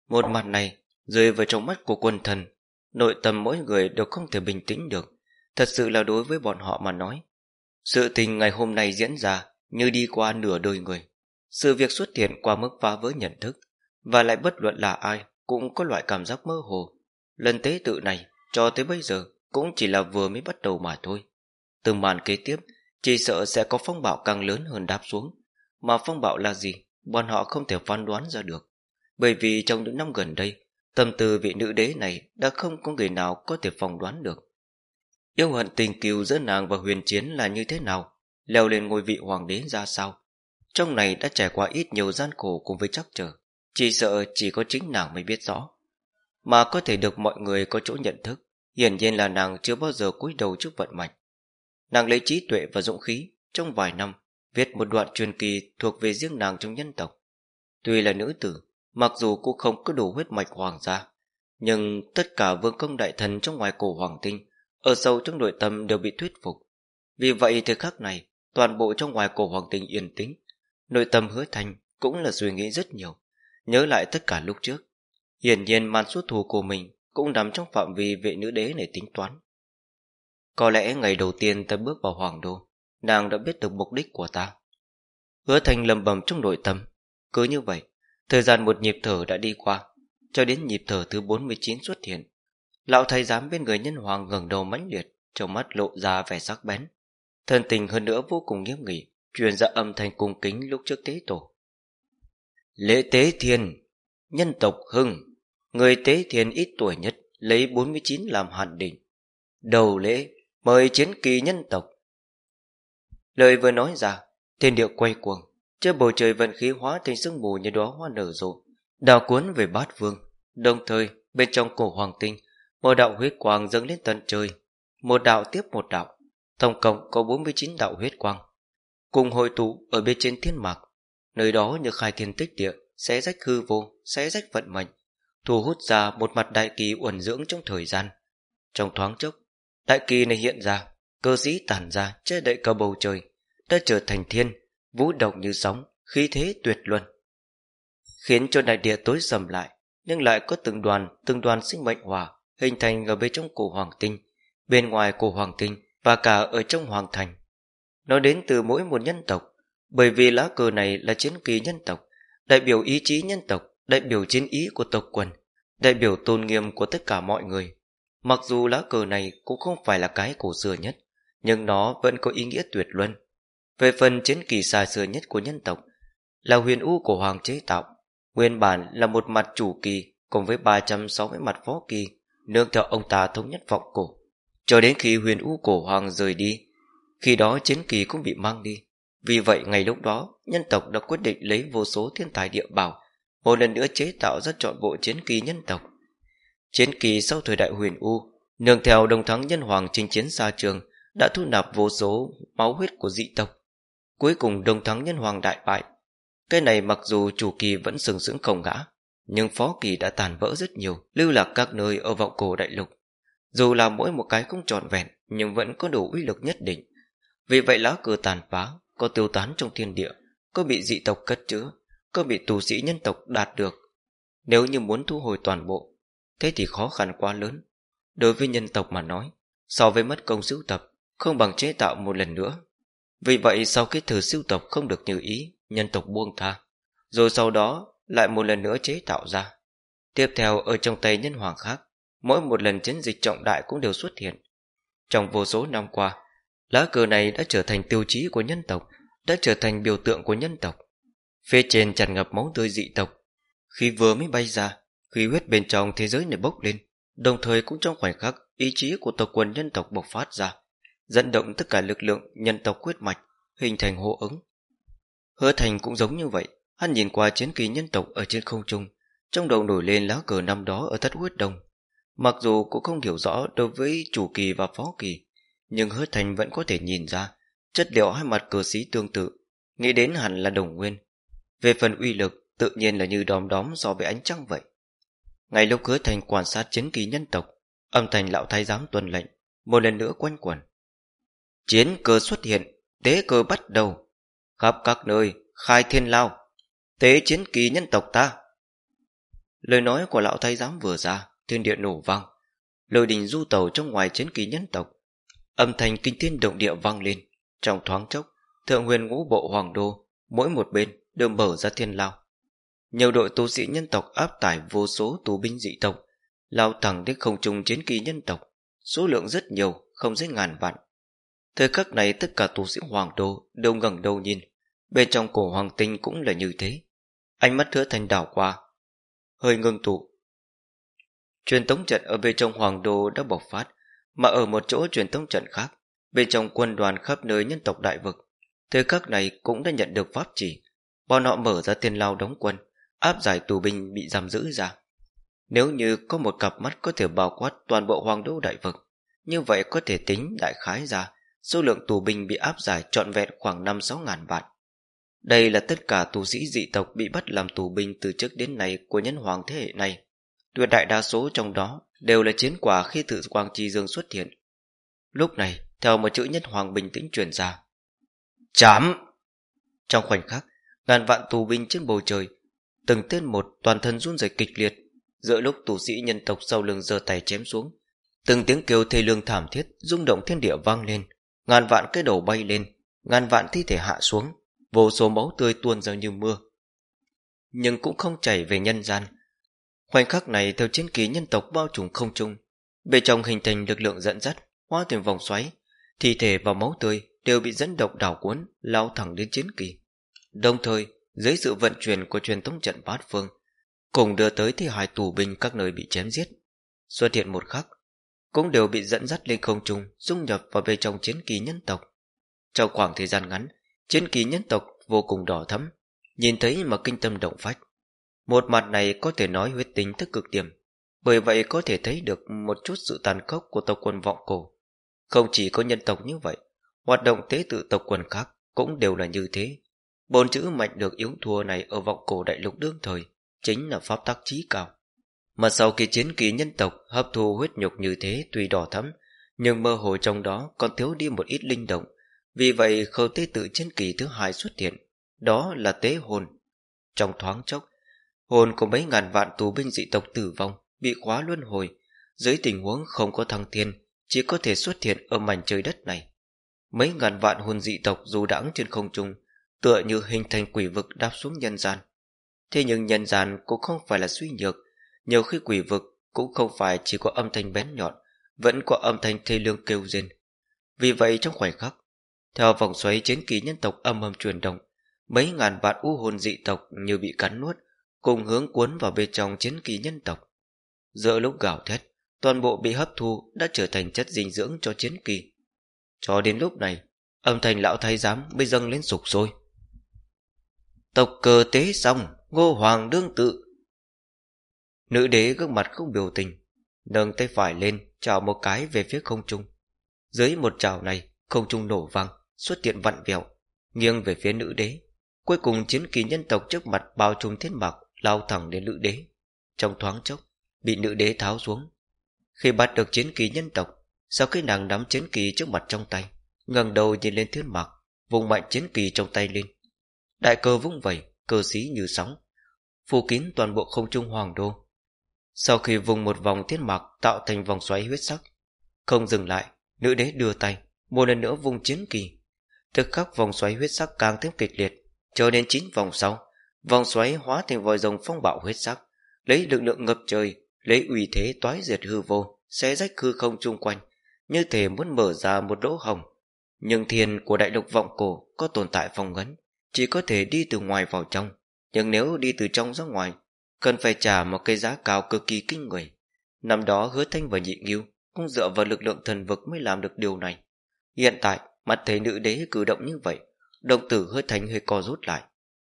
Một mặt này, Rơi vào trong mắt của quân thần, Nội tâm mỗi người đều không thể bình tĩnh được. Thật sự là đối với bọn họ mà nói, Sự tình ngày hôm nay diễn ra Như đi qua nửa đời người. Sự việc xuất hiện qua mức phá vỡ nhận thức, Và lại bất luận là ai Cũng có loại cảm giác mơ hồ. Lần tế tự này cho tới bây giờ cũng chỉ là vừa mới bắt đầu mà thôi Từng màn kế tiếp Chỉ sợ sẽ có phong bạo càng lớn hơn đáp xuống Mà phong bạo là gì Bọn họ không thể phán đoán ra được Bởi vì trong những năm gần đây Tâm tư vị nữ đế này đã không có người nào có thể phỏng đoán được. Yêu hận tình kiều giữa nàng và huyền chiến là như thế nào, leo lên ngôi vị hoàng đế ra sao. Trong này đã trải qua ít nhiều gian khổ cùng với chắc trở, chỉ sợ chỉ có chính nàng mới biết rõ. Mà có thể được mọi người có chỗ nhận thức, hiển nhiên là nàng chưa bao giờ cúi đầu trước vận mệnh. Nàng lấy trí tuệ và dũng khí trong vài năm viết một đoạn truyền kỳ thuộc về riêng nàng trong nhân tộc. Tuy là nữ tử, mặc dù cô không có đủ huyết mạch hoàng gia, nhưng tất cả vương công đại thần trong ngoài cổ hoàng tinh, ở sâu trong nội tâm đều bị thuyết phục. Vì vậy thời khắc này, toàn bộ trong ngoài cổ hoàng tinh yên tĩnh, nội tâm hứa thành cũng là suy nghĩ rất nhiều, nhớ lại tất cả lúc trước. Hiển nhiên màn xuất thủ của mình cũng nằm trong phạm vi vệ nữ đế này tính toán. Có lẽ ngày đầu tiên ta bước vào hoàng đô, nàng đã biết được mục đích của ta. Hứa thành lầm bầm trong nội tâm. Cứ như vậy, thời gian một nhịp thở đã đi qua, cho đến nhịp thở thứ 49 xuất hiện. Lão thái giám bên người nhân hoàng ngẩng đầu mãnh liệt, trong mắt lộ ra vẻ sắc bén. Thân tình hơn nữa vô cùng nghiêm nghị, truyền ra âm thanh cung kính lúc trước tế tổ. Lễ tế thiên, nhân tộc hưng, người tế thiên ít tuổi nhất, lấy 49 làm hạn định. Đầu lễ, mời chiến kỳ nhân tộc, Lời vừa nói ra, thiên địa quay cuồng, trên bầu trời vận khí hóa thành sương mù như đóa hoa nở rộ, đào cuốn về bát vương. Đồng thời, bên trong cổ hoàng tinh, một đạo huyết quang dâng lên tận trời, một đạo tiếp một đạo, tổng cộng có 49 đạo huyết quang. Cùng hội tụ ở bên trên thiên mạc, nơi đó như khai thiên tích địa, xé rách hư vô, xé rách vận mệnh, thu hút ra một mặt đại kỳ uẩn dưỡng trong thời gian. Trong thoáng chốc, đại kỳ này hiện ra, cơ sĩ tản ra che đậy cả bầu trời, đã trở thành thiên, vũ động như sóng, khí thế tuyệt luân. Khiến cho đại địa tối sầm lại, nhưng lại có từng đoàn, từng đoàn sinh mệnh hòa hình thành ở bên trong cổ hoàng tinh, bên ngoài cổ hoàng tinh và cả ở trong hoàng thành. Nó đến từ mỗi một nhân tộc, bởi vì lá cờ này là chiến kỳ nhân tộc, đại biểu ý chí nhân tộc, đại biểu chiến ý của tộc quần, đại biểu tôn nghiêm của tất cả mọi người. Mặc dù lá cờ này cũng không phải là cái cổ xưa nhất, nhưng nó vẫn có ý nghĩa tuyệt luân. Về phần chiến kỳ xa xưa nhất của nhân tộc, là huyền u của hoàng chế tạo, nguyên bản là một mặt chủ kỳ cùng với 360 mặt phó kỳ, nương theo ông ta thống nhất vọng cổ. Cho đến khi huyền u cổ hoàng rời đi, khi đó chiến kỳ cũng bị mang đi. Vì vậy ngày lúc đó, nhân tộc đã quyết định lấy vô số thiên tài địa bảo, một lần nữa chế tạo ra trọn bộ chiến kỳ nhân tộc. Chiến kỳ sau thời đại huyền u, nương theo đồng thắng nhân hoàng chinh chiến xa trường, đã thu nạp vô số máu huyết của dị tộc. Cuối cùng đồng thắng nhân hoàng đại bại. Cái này mặc dù chủ kỳ vẫn sừng sững không ngã, nhưng phó kỳ đã tàn vỡ rất nhiều, lưu lạc các nơi ở vọng cổ đại lục. Dù là mỗi một cái không trọn vẹn, nhưng vẫn có đủ uy lực nhất định. Vì vậy lá cờ tàn phá, có tiêu tán trong thiên địa, có bị dị tộc cất chứa, có bị tù sĩ nhân tộc đạt được. Nếu như muốn thu hồi toàn bộ, thế thì khó khăn quá lớn. Đối với nhân tộc mà nói, so với mất công sưu tập, không bằng chế tạo một lần nữa. Vì vậy sau khi thử sưu tập không được như ý, nhân tộc buông tha, rồi sau đó lại một lần nữa chế tạo ra. Tiếp theo ở trong tay nhân hoàng khác, mỗi một lần chiến dịch trọng đại cũng đều xuất hiện. Trong vô số năm qua, lá cờ này đã trở thành tiêu chí của nhân tộc, đã trở thành biểu tượng của nhân tộc. Phía trên tràn ngập máu tươi dị tộc. Khi vừa mới bay ra, khí huyết bên trong thế giới này bốc lên, đồng thời cũng trong khoảnh khắc ý chí của tộc quần nhân tộc bộc phát ra dẫn động tất cả lực lượng nhân tộc quyết mạch, hình thành hô ứng. Hứa thành cũng giống như vậy, hắn nhìn qua chiến kỳ nhân tộc ở trên không trung, trong đầu nổi lên lá cờ năm đó ở thất huyết đông. Mặc dù cũng không hiểu rõ đối với chủ kỳ và phó kỳ, nhưng hứa thành vẫn có thể nhìn ra chất liệu hai mặt cờ xí tương tự, nghĩ đến hẳn là đồng nguyên. Về phần uy lực, tự nhiên là như đom đóm so với ánh trăng vậy. Ngay lúc hứa thành quan sát chiến kỳ nhân tộc, âm thanh lão thái giám tuần lệnh, một lần nữa quanh quẩn. Chiến cơ xuất hiện, tế cơ bắt đầu. Khắp các nơi, khai thiên lao, tế chiến kỳ nhân tộc ta. Lời nói của lão thái giám vừa ra, thiên địa nổ vang. Lôi đình du tàu trong ngoài chiến kỳ nhân tộc. Âm thanh kinh thiên động địa vang lên. Trong thoáng chốc, thượng huyền ngũ bộ hoàng đô, mỗi một bên đều mở ra thiên lao. Nhiều đội tu sĩ nhân tộc áp tải vô số tù binh dị tộc, lao thẳng đến không trung chiến kỳ nhân tộc. Số lượng rất nhiều, không dưới ngàn vạn. Thời khắc này tất cả tu sĩ hoàng đô đều ngẩng đầu nhìn, bên trong cổ hoàng tinh cũng là như thế. Ánh mắt hứa thành đảo qua, hơi ngưng tụ. Truyền tống trận ở bên trong hoàng đô đã bộc phát, mà ở một chỗ truyền tống trận khác, bên trong quân đoàn khắp nơi nhân tộc đại vực, thời khắc này cũng đã nhận được pháp chỉ. Bọn họ mở ra tiền lao đóng quân, áp giải tù binh bị giam giữ ra. Nếu như có một cặp mắt có thể bao quát toàn bộ hoàng đô đại vực, như vậy có thể tính đại khái ra số lượng tù binh bị áp giải trọn vẹn khoảng 5-6 ngàn vạn. Đây là tất cả tù sĩ dị tộc bị bắt làm tù binh từ trước đến nay của nhân hoàng thế hệ này. Tuyệt đại đa số trong đó đều là chiến quả khi tự Quang Chi Dương xuất hiện. Lúc này, theo một chữ nhất hoàng bình tĩnh truyền ra. Chám! Trong khoảnh khắc, ngàn vạn tù binh trên bầu trời, từng tên một toàn thân run rẩy kịch liệt, giữa lúc tù sĩ nhân tộc sau lưng giơ tay chém xuống. Từng tiếng kêu thê lương thảm thiết, rung động thiên địa vang lên, ngàn vạn cái đầu bay lên, ngàn vạn thi thể hạ xuống, vô số máu tươi tuôn ra như mưa. Nhưng cũng không chảy về nhân gian. Khoảnh khắc này theo chiến ký nhân tộc bao trùm không trung, bên trong hình thành lực lượng dẫn dắt, hóa thành vòng xoáy, thi thể và máu tươi đều bị dẫn động đảo cuốn, lao thẳng đến chiến kỳ. Đồng thời, dưới sự vận chuyển của truyền thống trận bát phương, cùng đưa tới thi hài tù binh các nơi bị chém giết. Xuất hiện một khắc, cũng đều bị dẫn dắt lên không trung, dung nhập vào bên trong chiến kỳ nhân tộc. Trong khoảng thời gian ngắn, chiến kỳ nhân tộc vô cùng đỏ thấm, nhìn thấy mà kinh tâm động phách. Một mặt này có thể nói huyết tính thức cực điểm, bởi vậy có thể thấy được một chút sự tàn khốc của tộc quân vọng cổ. Không chỉ có nhân tộc như vậy, hoạt động tế tự tộc quần khác cũng đều là như thế. Bốn chữ mạnh được yếu thua này ở vọng cổ đại lục đương thời chính là pháp tắc trí cao. Mà sau khi chiến kỳ nhân tộc hấp thu huyết nhục như thế tuy đỏ thắm, nhưng mơ hồ trong đó còn thiếu đi một ít linh động. Vì vậy khâu tế tự chiến kỳ thứ hai xuất hiện, đó là tế hồn. Trong thoáng chốc, hồn của mấy ngàn vạn tù binh dị tộc tử vong, bị khóa luân hồi, dưới tình huống không có thăng thiên, chỉ có thể xuất hiện ở mảnh trời đất này. Mấy ngàn vạn hồn dị tộc dù đãng trên không trung, tựa như hình thành quỷ vực đáp xuống nhân gian. Thế nhưng nhân gian cũng không phải là suy nhược, nhiều khi quỷ vực cũng không phải chỉ có âm thanh bén nhọn, vẫn có âm thanh thê lương kêu rên. Vì vậy trong khoảnh khắc, theo vòng xoáy chiến kỳ nhân tộc âm âm chuyển động, mấy ngàn vạn u hồn dị tộc như bị cắn nuốt, cùng hướng cuốn vào bên trong chiến kỳ nhân tộc. Giữa lúc gào thét, toàn bộ bị hấp thu đã trở thành chất dinh dưỡng cho chiến kỳ. Cho đến lúc này, âm thanh lão thái giám mới dâng lên sục sôi. Tộc cờ tế xong, ngô hoàng đương tự. Nữ đế gương mặt không biểu tình, nâng tay phải lên, chào một cái về phía không trung. Dưới một chào này, không trung nổ vang, xuất hiện vặn vẹo, nghiêng về phía nữ đế. Cuối cùng chiến kỳ nhân tộc trước mặt bao trùm thiên mặc lao thẳng đến nữ đế. Trong thoáng chốc, bị nữ đế tháo xuống. Khi bắt được chiến kỳ nhân tộc, sau khi nàng nắm chiến kỳ trước mặt trong tay, ngẩng đầu nhìn lên thiên mặc vùng mạnh chiến kỳ trong tay lên. Đại cơ vung vẩy, cơ xí như sóng, phủ kín toàn bộ không trung hoàng đô. Sau khi vùng một vòng thiết mạc tạo thành vòng xoáy huyết sắc, không dừng lại, nữ đế đưa tay, một lần nữa vùng chiến kỳ. Thực khắc vòng xoáy huyết sắc càng thêm kịch liệt, cho đến chín vòng sau, vòng xoáy hóa thành vòi rồng phong bạo huyết sắc, lấy lực lượng ngập trời, lấy uy thế toái diệt hư vô, xé rách hư không chung quanh, như thể muốn mở ra một lỗ hồng. Nhưng thiền của đại lục vọng cổ có tồn tại phong ngấn chỉ có thể đi từ ngoài vào trong, nhưng nếu đi từ trong ra ngoài, cần phải trả một cái giá cao cực kỳ kinh người. Năm đó hứa thanh và nhị nghiêu cũng dựa vào lực lượng thần vực mới làm được điều này. Hiện tại, mặt thấy nữ đế cử động như vậy, động tử hứa thanh hơi co rút lại.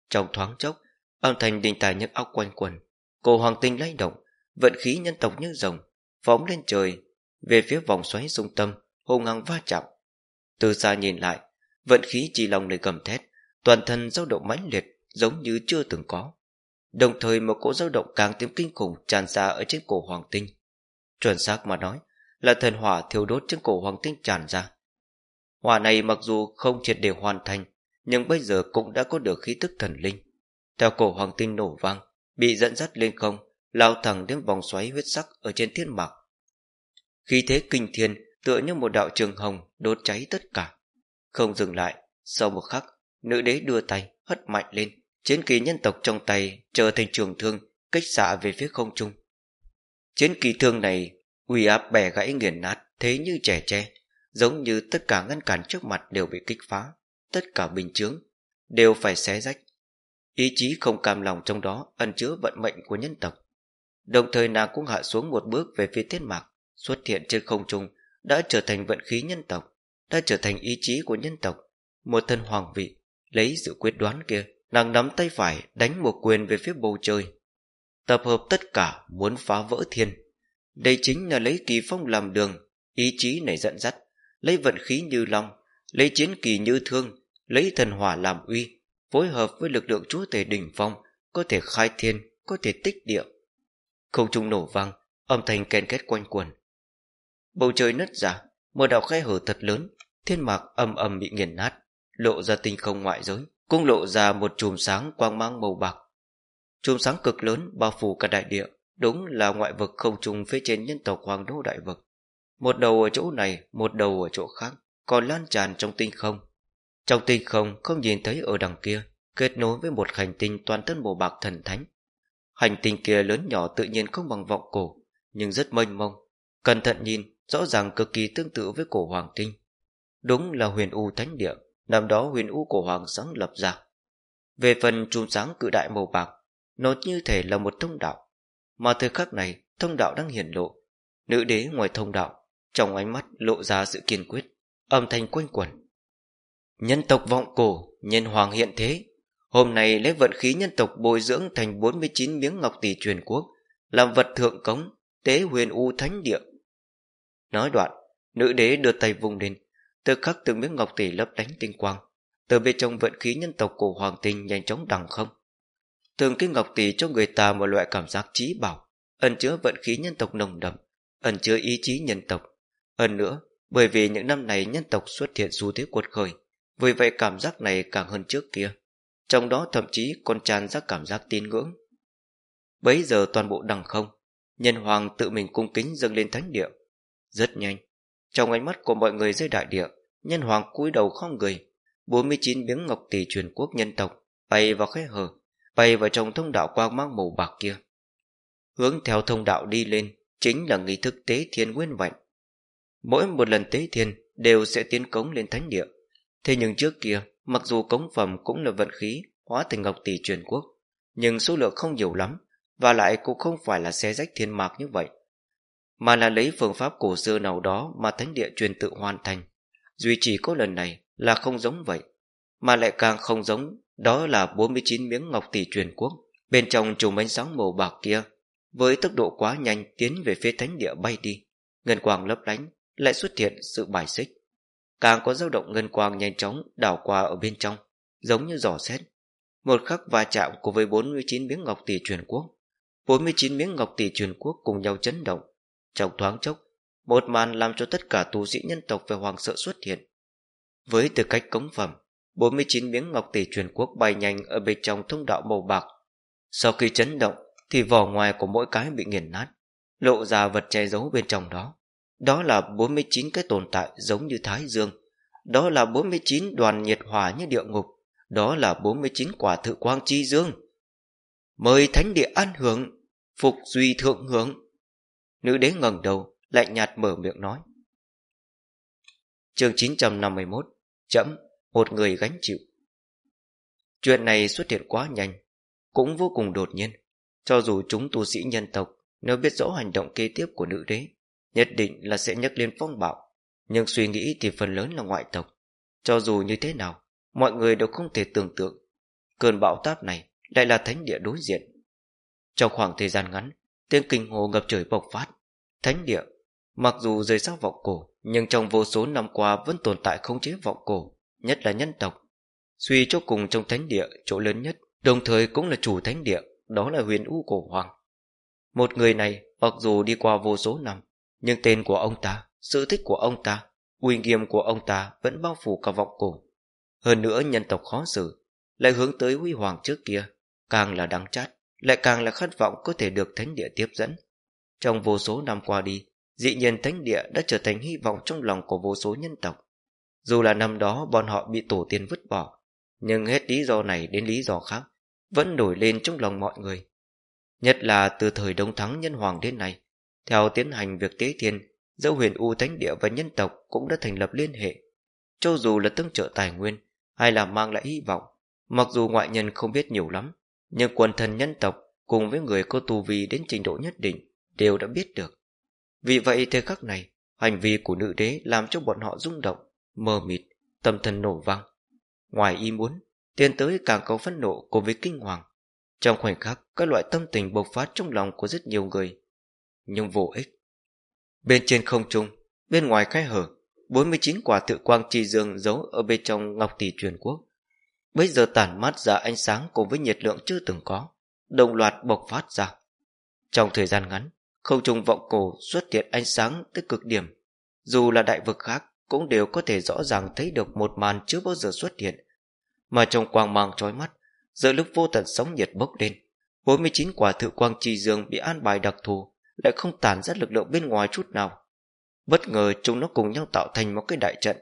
Trong thoáng chốc, âm thanh đình tài nhức óc quanh quần, cổ hoàng tinh lay động, vận khí nhân tộc như rồng, phóng lên trời, về phía vòng xoáy xung tâm, hùng hăng va chạm. Từ xa nhìn lại, vận khí chỉ lòng đầy gầm thét, toàn thân dao động mãnh liệt, giống như chưa từng có. Đồng thời một cỗ dao động càng thêm kinh khủng tràn ra ở trên cổ hoàng tinh. Chuẩn xác mà nói, là thần hỏa thiêu đốt trên cổ hoàng tinh tràn ra. Hỏa này mặc dù không triệt để hoàn thành, nhưng bây giờ cũng đã có được khí tức thần linh. Theo cổ hoàng tinh nổ vang, bị dẫn dắt lên không, lao thẳng đến vòng xoáy huyết sắc ở trên thiên mạc. Khí thế kinh thiên tựa như một đạo trường hồng đốt cháy tất cả. Không dừng lại, sau một khắc, nữ đế đưa tay, hất mạnh lên, chiến kỳ nhân tộc trong tay trở thành trường thương, kích xạ về phía không trung. Chiến kỳ thương này uy áp bẻ gãy nghiền nát, thế như trẻ tre, giống như tất cả ngăn cản trước mặt đều bị kích phá, tất cả bình chướng đều phải xé rách. Ý chí không cam lòng trong đó ẩn chứa vận mệnh của nhân tộc. Đồng thời nàng cũng hạ xuống một bước về phía thiên mạc, xuất hiện trên không trung, đã trở thành vận khí nhân tộc, đã trở thành ý chí của nhân tộc, một thân hoàng vị, lấy sự quyết đoán kia, nàng nắm tay phải đánh một quyền về phía bầu trời. Tập hợp tất cả muốn phá vỡ thiên. Đây chính là lấy kỳ phong làm đường, ý chí này dẫn dắt, lấy vận khí như long, lấy chiến kỳ như thương, lấy thần hỏa làm uy, phối hợp với lực lượng chúa tể đỉnh phong, có thể khai thiên, có thể tích địa. Không trung nổ vang, âm thanh ken kết quanh quần. Bầu trời nứt ra, một đạo khe hở thật lớn, thiên mạc âm âm bị nghiền nát, lộ ra tinh không ngoại giới, cũng lộ ra một chùm sáng quang mang màu bạc. Chùm sáng cực lớn bao phủ cả đại địa, đúng là ngoại vực không trùng phía trên nhân tộc hoàng đô đại vực. Một đầu ở chỗ này, một đầu ở chỗ khác, còn lan tràn trong tinh không. Trong tinh không không nhìn thấy ở đằng kia, kết nối với một hành tinh toàn thân màu bạc thần thánh. Hành tinh kia lớn nhỏ tự nhiên không bằng vọng cổ, nhưng rất mênh mông. Cẩn thận nhìn, rõ ràng cực kỳ tương tự với cổ hoàng tinh. Đúng là huyền u thánh địa, năm đó huyền u cổ hoàng sáng lập ra. Về phần chùm sáng cự đại màu bạc, nó như thể là một thông đạo. Mà thời khắc này, thông đạo đang hiển lộ. Nữ đế ngoài thông đạo, trong ánh mắt lộ ra sự kiên quyết, âm thanh quanh quẩn. Nhân tộc vọng cổ, nhân hoàng hiện thế. Hôm nay lấy vận khí nhân tộc bồi dưỡng thành 49 miếng ngọc tỷ truyền quốc, làm vật thượng cống, tế huyền u thánh địa. Nói đoạn, nữ đế đưa tay vùng lên, từ khắc từng miếng ngọc tỷ lấp đánh tinh quang, từ bên trong vận khí nhân tộc cổ hoàng tinh nhanh chóng đằng không. Từng cái ngọc tỷ cho người ta một loại cảm giác trí bảo, ẩn chứa vận khí nhân tộc nồng đậm, ẩn chứa ý chí nhân tộc. Hơn nữa, bởi vì những năm này nhân tộc xuất hiện xu thế cuột khởi, vì vậy cảm giác này càng hơn trước kia. Trong đó thậm chí còn tràn ra cảm giác tin ngưỡng. Bấy giờ toàn bộ đằng không, nhân hoàng tự mình cung kính dâng lên thánh địa. Rất nhanh, trong ánh mắt của mọi người dưới đại địa, nhân hoàng cúi đầu không người, 49 miếng ngọc tỷ truyền quốc nhân tộc bay vào khe hở, bay vào trong thông đạo quang mang màu bạc kia. Hướng theo thông đạo đi lên chính là nghi thức tế thiên nguyên vẹn. Mỗi một lần tế thiên đều sẽ tiến cống lên thánh địa. Thế nhưng trước kia, mặc dù cống phẩm cũng là vận khí hóa thành ngọc tỷ truyền quốc, nhưng số lượng không nhiều lắm, và lại cũng không phải là xé rách thiên mạc như vậy mà là lấy phương pháp cổ xưa nào đó mà thánh địa truyền tự hoàn thành. Duy chỉ có lần này là không giống vậy, mà lại càng không giống, đó là 49 miếng ngọc tỷ truyền quốc, bên trong chùm ánh sáng màu bạc kia, với tốc độ quá nhanh tiến về phía thánh địa bay đi, ngân quang lấp lánh, lại xuất hiện sự bài xích. Càng có dao động ngân quang nhanh chóng đảo qua ở bên trong, giống như giỏ xét. Một khắc va chạm cùng với 49 miếng ngọc tỷ truyền quốc. 49 miếng ngọc tỷ truyền quốc cùng nhau chấn động, trong thoáng chốc, một màn làm cho tất cả tu sĩ nhân tộc về hoàng sợ xuất hiện. Với tư cách cống phẩm, 49 miếng ngọc tỷ truyền quốc bay nhanh ở bên trong thông đạo màu bạc. Sau khi chấn động, thì vỏ ngoài của mỗi cái bị nghiền nát, lộ ra vật che giấu bên trong đó. Đó là 49 cái tồn tại giống như Thái Dương. Đó là 49 đoàn nhiệt hỏa như địa ngục. Đó là 49 quả thự quang chi dương. Mời thánh địa an hưởng, phục duy thượng hưởng. Nữ đế ngẩng đầu, lạnh nhạt mở miệng nói. chương 951, chậm, một người gánh chịu. Chuyện này xuất hiện quá nhanh, cũng vô cùng đột nhiên. Cho dù chúng tu sĩ nhân tộc, nếu biết rõ hành động kế tiếp của nữ đế, nhất định là sẽ nhắc lên phong bạo. Nhưng suy nghĩ thì phần lớn là ngoại tộc. Cho dù như thế nào, mọi người đều không thể tưởng tượng. Cơn bão táp này lại là thánh địa đối diện. Trong khoảng thời gian ngắn, tiếng kinh hồ ngập trời bộc phát. Thánh địa, mặc dù rời xa vọng cổ, nhưng trong vô số năm qua vẫn tồn tại không chế vọng cổ, nhất là nhân tộc. Suy cho cùng trong thánh địa, chỗ lớn nhất, đồng thời cũng là chủ thánh địa, đó là huyền u cổ hoàng. Một người này, mặc dù đi qua vô số năm, nhưng tên của ông ta, sự thích của ông ta, uy nghiêm của ông ta vẫn bao phủ cả vọng cổ. Hơn nữa nhân tộc khó xử, lại hướng tới huy hoàng trước kia, càng là đáng chát lại càng là khát vọng có thể được thánh địa tiếp dẫn. Trong vô số năm qua đi, dị nhiên thánh địa đã trở thành hy vọng trong lòng của vô số nhân tộc. Dù là năm đó bọn họ bị tổ tiên vứt bỏ, nhưng hết lý do này đến lý do khác, vẫn nổi lên trong lòng mọi người. Nhất là từ thời Đông Thắng Nhân Hoàng đến nay, theo tiến hành việc tế thiên, giữa huyền U Thánh Địa và nhân tộc cũng đã thành lập liên hệ. Cho dù là tương trợ tài nguyên, hay là mang lại hy vọng, mặc dù ngoại nhân không biết nhiều lắm, nhưng quần thần nhân tộc cùng với người có tu vi đến trình độ nhất định đều đã biết được. Vì vậy thời khắc này, hành vi của nữ đế làm cho bọn họ rung động, mờ mịt, tâm thần nổ vang. Ngoài ý muốn, tiến tới càng có phẫn nộ cùng với kinh hoàng. Trong khoảnh khắc, các loại tâm tình bộc phát trong lòng của rất nhiều người. Nhưng vô ích. Bên trên không trung, bên ngoài khai hở, 49 quả tự quang trì dương giấu ở bên trong ngọc tỷ truyền quốc. Bây giờ tản mát ra ánh sáng cùng với nhiệt lượng chưa từng có, đồng loạt bộc phát ra. Trong thời gian ngắn, không trung vọng cổ xuất hiện ánh sáng tới cực điểm. Dù là đại vực khác, cũng đều có thể rõ ràng thấy được một màn chưa bao giờ xuất hiện. Mà trong quang mang trói mắt, giờ lúc vô tận sóng nhiệt bốc lên, 49 quả thự quang trì dương bị an bài đặc thù, lại không tản ra lực lượng bên ngoài chút nào. Bất ngờ chúng nó cùng nhau tạo thành một cái đại trận.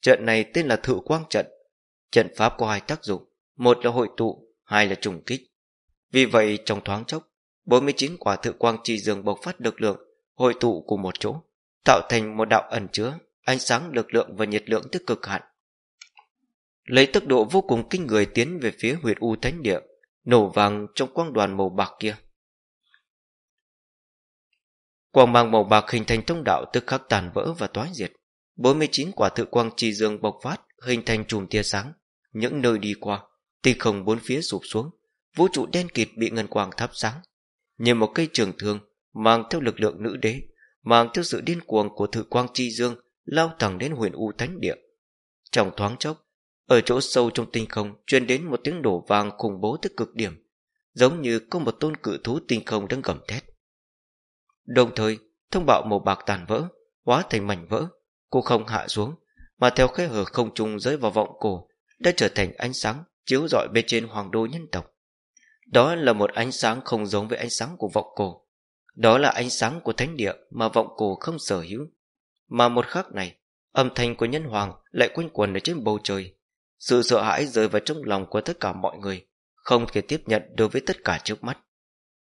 Trận này tên là thự quang trận. Trận pháp có hai tác dụng, một là hội tụ, hai là trùng kích. Vì vậy trong thoáng chốc, 49 quả thự quang trì dương bộc phát lực lượng, hội tụ cùng một chỗ, tạo thành một đạo ẩn chứa, ánh sáng lực lượng và nhiệt lượng tới cực hạn. Lấy tốc độ vô cùng kinh người tiến về phía huyệt u thánh địa, nổ vàng trong quang đoàn màu bạc kia. Quang mang màu bạc hình thành thông đạo tức khắc tàn vỡ và toái diệt. 49 quả thự quang trì dương bộc phát hình thành chùm tia sáng. Những nơi đi qua, tinh không bốn phía sụp xuống, vũ trụ đen kịt bị ngân quang thắp sáng. Như một cây trường thương mang theo lực lượng nữ đế, mang theo sự điên cuồng của thự quang chi dương lao thẳng đến huyền u thánh địa. Trong thoáng chốc, ở chỗ sâu trong tinh không truyền đến một tiếng đổ vang khủng bố tới cực điểm, giống như có một tôn cự thú tinh không đang gầm thét. Đồng thời, thông bạo màu bạc tàn vỡ, hóa thành mảnh vỡ, cô không hạ xuống, mà theo khe hở không trung rơi vào vọng cổ, đã trở thành ánh sáng chiếu rọi bên trên hoàng đô nhân tộc. Đó là một ánh sáng không giống với ánh sáng của vọng cổ. Đó là ánh sáng của thánh địa mà vọng cổ không sở hữu. Mà một khắc này, âm thanh của nhân hoàng lại quanh quần ở trên bầu trời. Sự sợ hãi rơi vào trong lòng của tất cả mọi người, không thể tiếp nhận đối với tất cả trước mắt.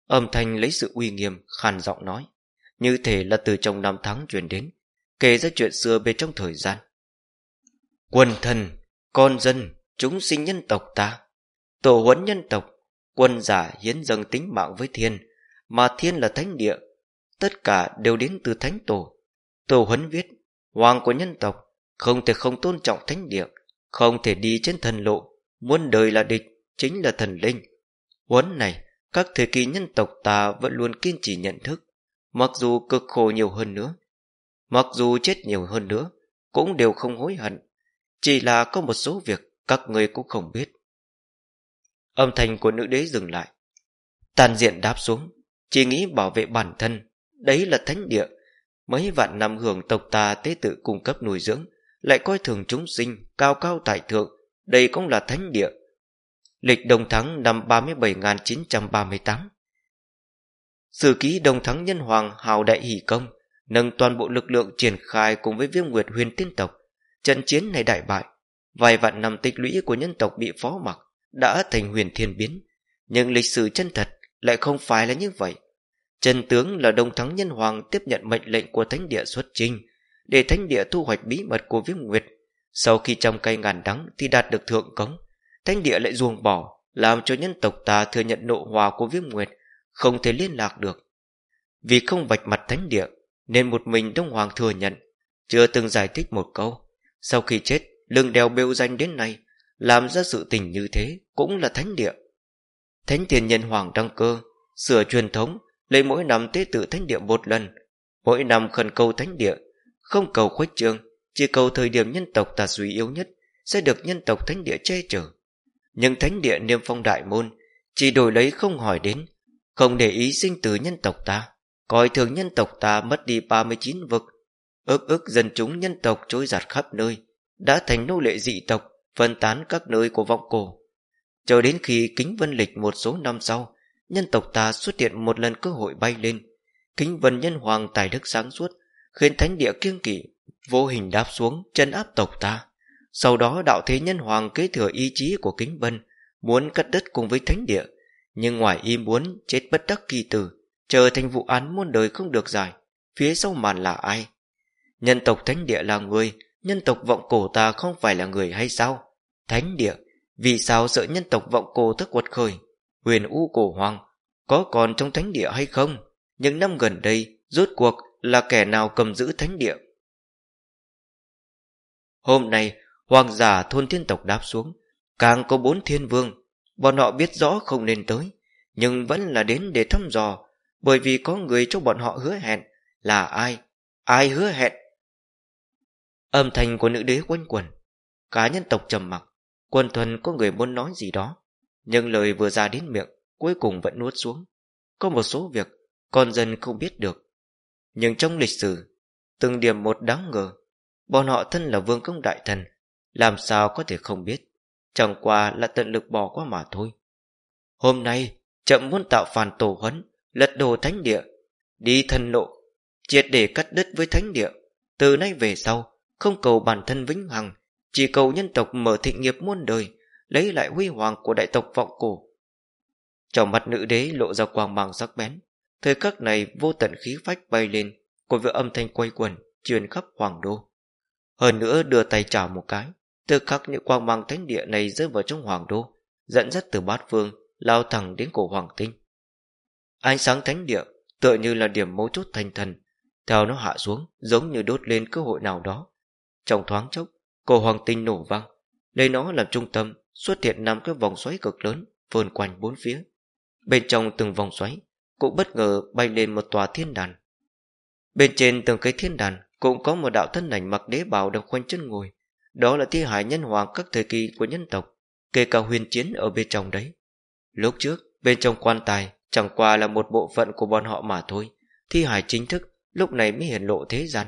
Âm thanh lấy sự uy nghiêm, khàn giọng nói, như thể là từ trong năm tháng truyền đến, kể ra chuyện xưa bên trong thời gian. Quân thần, con dân, chúng sinh nhân tộc ta, tổ huấn nhân tộc, quân giả hiến dâng tính mạng với thiên, mà thiên là thánh địa, tất cả đều đến từ thánh tổ. Tổ huấn viết, hoàng của nhân tộc, không thể không tôn trọng thánh địa, không thể đi trên thần lộ, muôn đời là địch, chính là thần linh. Huấn này các thời kỳ nhân tộc ta vẫn luôn kiên trì nhận thức, mặc dù cực khổ nhiều hơn nữa, mặc dù chết nhiều hơn nữa, cũng đều không hối hận. Chỉ là có một số việc các người cũng không biết. Âm thanh của nữ đế dừng lại. Tàn diện đáp xuống, chỉ nghĩ bảo vệ bản thân, đấy là thánh địa. Mấy vạn năm hưởng tộc ta tế tự cung cấp nuôi dưỡng, lại coi thường chúng sinh, cao cao tại thượng, đây cũng là thánh địa, Lịch Đông Thắng năm 37.938 Sử ký Đông Thắng Nhân Hoàng hào đại hỷ công nâng toàn bộ lực lượng triển khai cùng với viêm nguyệt huyền tiên tộc trận chiến này đại bại vài vạn năm tích lũy của nhân tộc bị phó mặc đã thành huyền thiên biến nhưng lịch sử chân thật lại không phải là như vậy Trần tướng là Đông Thắng Nhân Hoàng tiếp nhận mệnh lệnh của Thánh Địa xuất trình để Thánh Địa thu hoạch bí mật của Viêm Nguyệt. Sau khi trong cây ngàn đắng thì đạt được thượng cống, thánh địa lại ruồng bỏ, làm cho nhân tộc ta thừa nhận nộ hòa của viêm nguyệt, không thể liên lạc được. Vì không vạch mặt thánh địa, nên một mình Đông Hoàng thừa nhận, chưa từng giải thích một câu. Sau khi chết, lương đeo bêu danh đến nay, làm ra sự tình như thế cũng là thánh địa. Thánh tiền nhân hoàng đăng cơ, sửa truyền thống, lấy mỗi năm tế tự thánh địa một lần, mỗi năm khẩn cầu thánh địa, không cầu khuếch trương, chỉ cầu thời điểm nhân tộc ta suy yếu nhất sẽ được nhân tộc thánh địa che chở. Nhưng thánh địa niêm phong đại môn chỉ đổi lấy không hỏi đến không để ý sinh tử nhân tộc ta. Coi thường nhân tộc ta mất đi 39 vực ước ước dân chúng nhân tộc trôi giặt khắp nơi đã thành nô lệ dị tộc phân tán các nơi của vọng cổ chờ đến khi kính vân lịch một số năm sau nhân tộc ta xuất hiện một lần cơ hội bay lên kính vân nhân hoàng tài đức sáng suốt khiến thánh địa kiêng kỵ vô hình đáp xuống chân áp tộc ta sau đó đạo thế nhân hoàng kế thừa ý chí của kính vân, muốn cắt đất cùng với thánh địa, nhưng ngoài ý muốn chết bất đắc kỳ tử, trở thành vụ án muôn đời không được giải. Phía sau màn là ai? Nhân tộc thánh địa là người, nhân tộc vọng cổ ta không phải là người hay sao? Thánh địa, vì sao sợ nhân tộc vọng cổ thức quật khởi? Huyền u cổ hoàng, có còn trong thánh địa hay không? Những năm gần đây, rốt cuộc là kẻ nào cầm giữ thánh địa? Hôm nay, hoàng giả thôn thiên tộc đáp xuống, càng có bốn thiên vương, bọn họ biết rõ không nên tới, nhưng vẫn là đến để thăm dò, bởi vì có người cho bọn họ hứa hẹn là ai, ai hứa hẹn. Âm thanh của nữ đế quanh quần, cá nhân tộc trầm mặc, quân thuần có người muốn nói gì đó, nhưng lời vừa ra đến miệng, cuối cùng vẫn nuốt xuống. Có một số việc, con dân không biết được. Nhưng trong lịch sử, từng điểm một đáng ngờ, bọn họ thân là vương công đại thần, làm sao có thể không biết, chẳng qua là tận lực bỏ qua mà thôi. Hôm nay, chậm muốn tạo phản tổ huấn, lật đồ thánh địa, đi thân lộ, triệt để cắt đứt với thánh địa. Từ nay về sau, không cầu bản thân vĩnh hằng, chỉ cầu nhân tộc mở thịnh nghiệp muôn đời, lấy lại huy hoàng của đại tộc vọng cổ. Trong mặt nữ đế lộ ra quang mang sắc bén, thời khắc này vô tận khí phách bay lên, cùng với âm thanh quay quần, truyền khắp hoàng đô. Hơn nữa đưa tay chào một cái, từ khắc những quang mang thánh địa này rơi vào trong hoàng đô, dẫn dắt từ bát phương, lao thẳng đến cổ hoàng tinh. Ánh sáng thánh địa tựa như là điểm mấu chốt thành thần, theo nó hạ xuống giống như đốt lên cơ hội nào đó. Trong thoáng chốc, cổ hoàng tinh nổ vang, lấy nó làm trung tâm xuất hiện năm cái vòng xoáy cực lớn vườn quanh bốn phía. Bên trong từng vòng xoáy cũng bất ngờ bay lên một tòa thiên đàn. Bên trên từng cái thiên đàn cũng có một đạo thân ảnh mặc đế bào đang khoanh chân ngồi. Đó là thi hải nhân hoàng các thời kỳ của nhân tộc, kể cả huyền chiến ở bên trong đấy. Lúc trước, bên trong quan tài chẳng qua là một bộ phận của bọn họ mà thôi. Thi hải chính thức lúc này mới hiển lộ thế gian.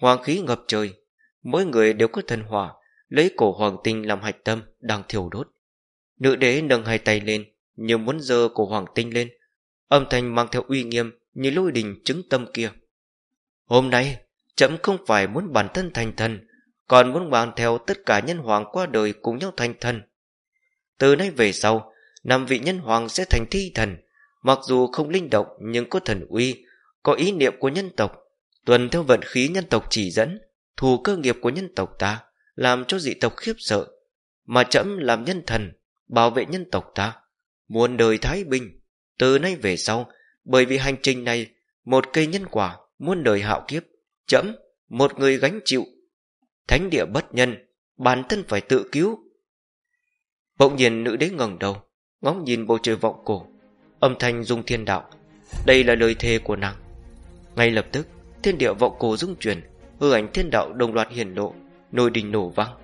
Hoàng khí ngập trời, mỗi người đều có thần hỏa, lấy cổ hoàng tinh làm hạch tâm đang thiêu đốt. Nữ đế nâng hai tay lên, như muốn dơ cổ hoàng tinh lên. Âm thanh mang theo uy nghiêm như lôi đình chứng tâm kia. Hôm nay, chậm không phải muốn bản thân thành thần, còn muốn mang theo tất cả nhân hoàng qua đời cùng nhau thành thần. Từ nay về sau, năm vị nhân hoàng sẽ thành thi thần, mặc dù không linh động nhưng có thần uy, có ý niệm của nhân tộc, tuần theo vận khí nhân tộc chỉ dẫn, thù cơ nghiệp của nhân tộc ta, làm cho dị tộc khiếp sợ, mà trẫm làm nhân thần, bảo vệ nhân tộc ta, muôn đời thái bình. Từ nay về sau, bởi vì hành trình này, một cây nhân quả, muôn đời hạo kiếp, trẫm một người gánh chịu. Thánh địa bất nhân, bản thân phải tự cứu. Bỗng nhiên nữ đế ngẩng đầu, ngóng nhìn bầu trời vọng cổ, âm thanh dung thiên đạo. Đây là lời thề của nàng. Ngay lập tức, thiên địa vọng cổ rung chuyển, hư ảnh thiên đạo đồng loạt hiển lộ, nồi đình nổ vang.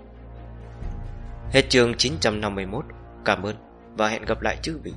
Hết chương 951, cảm ơn và hẹn gặp lại chư vị.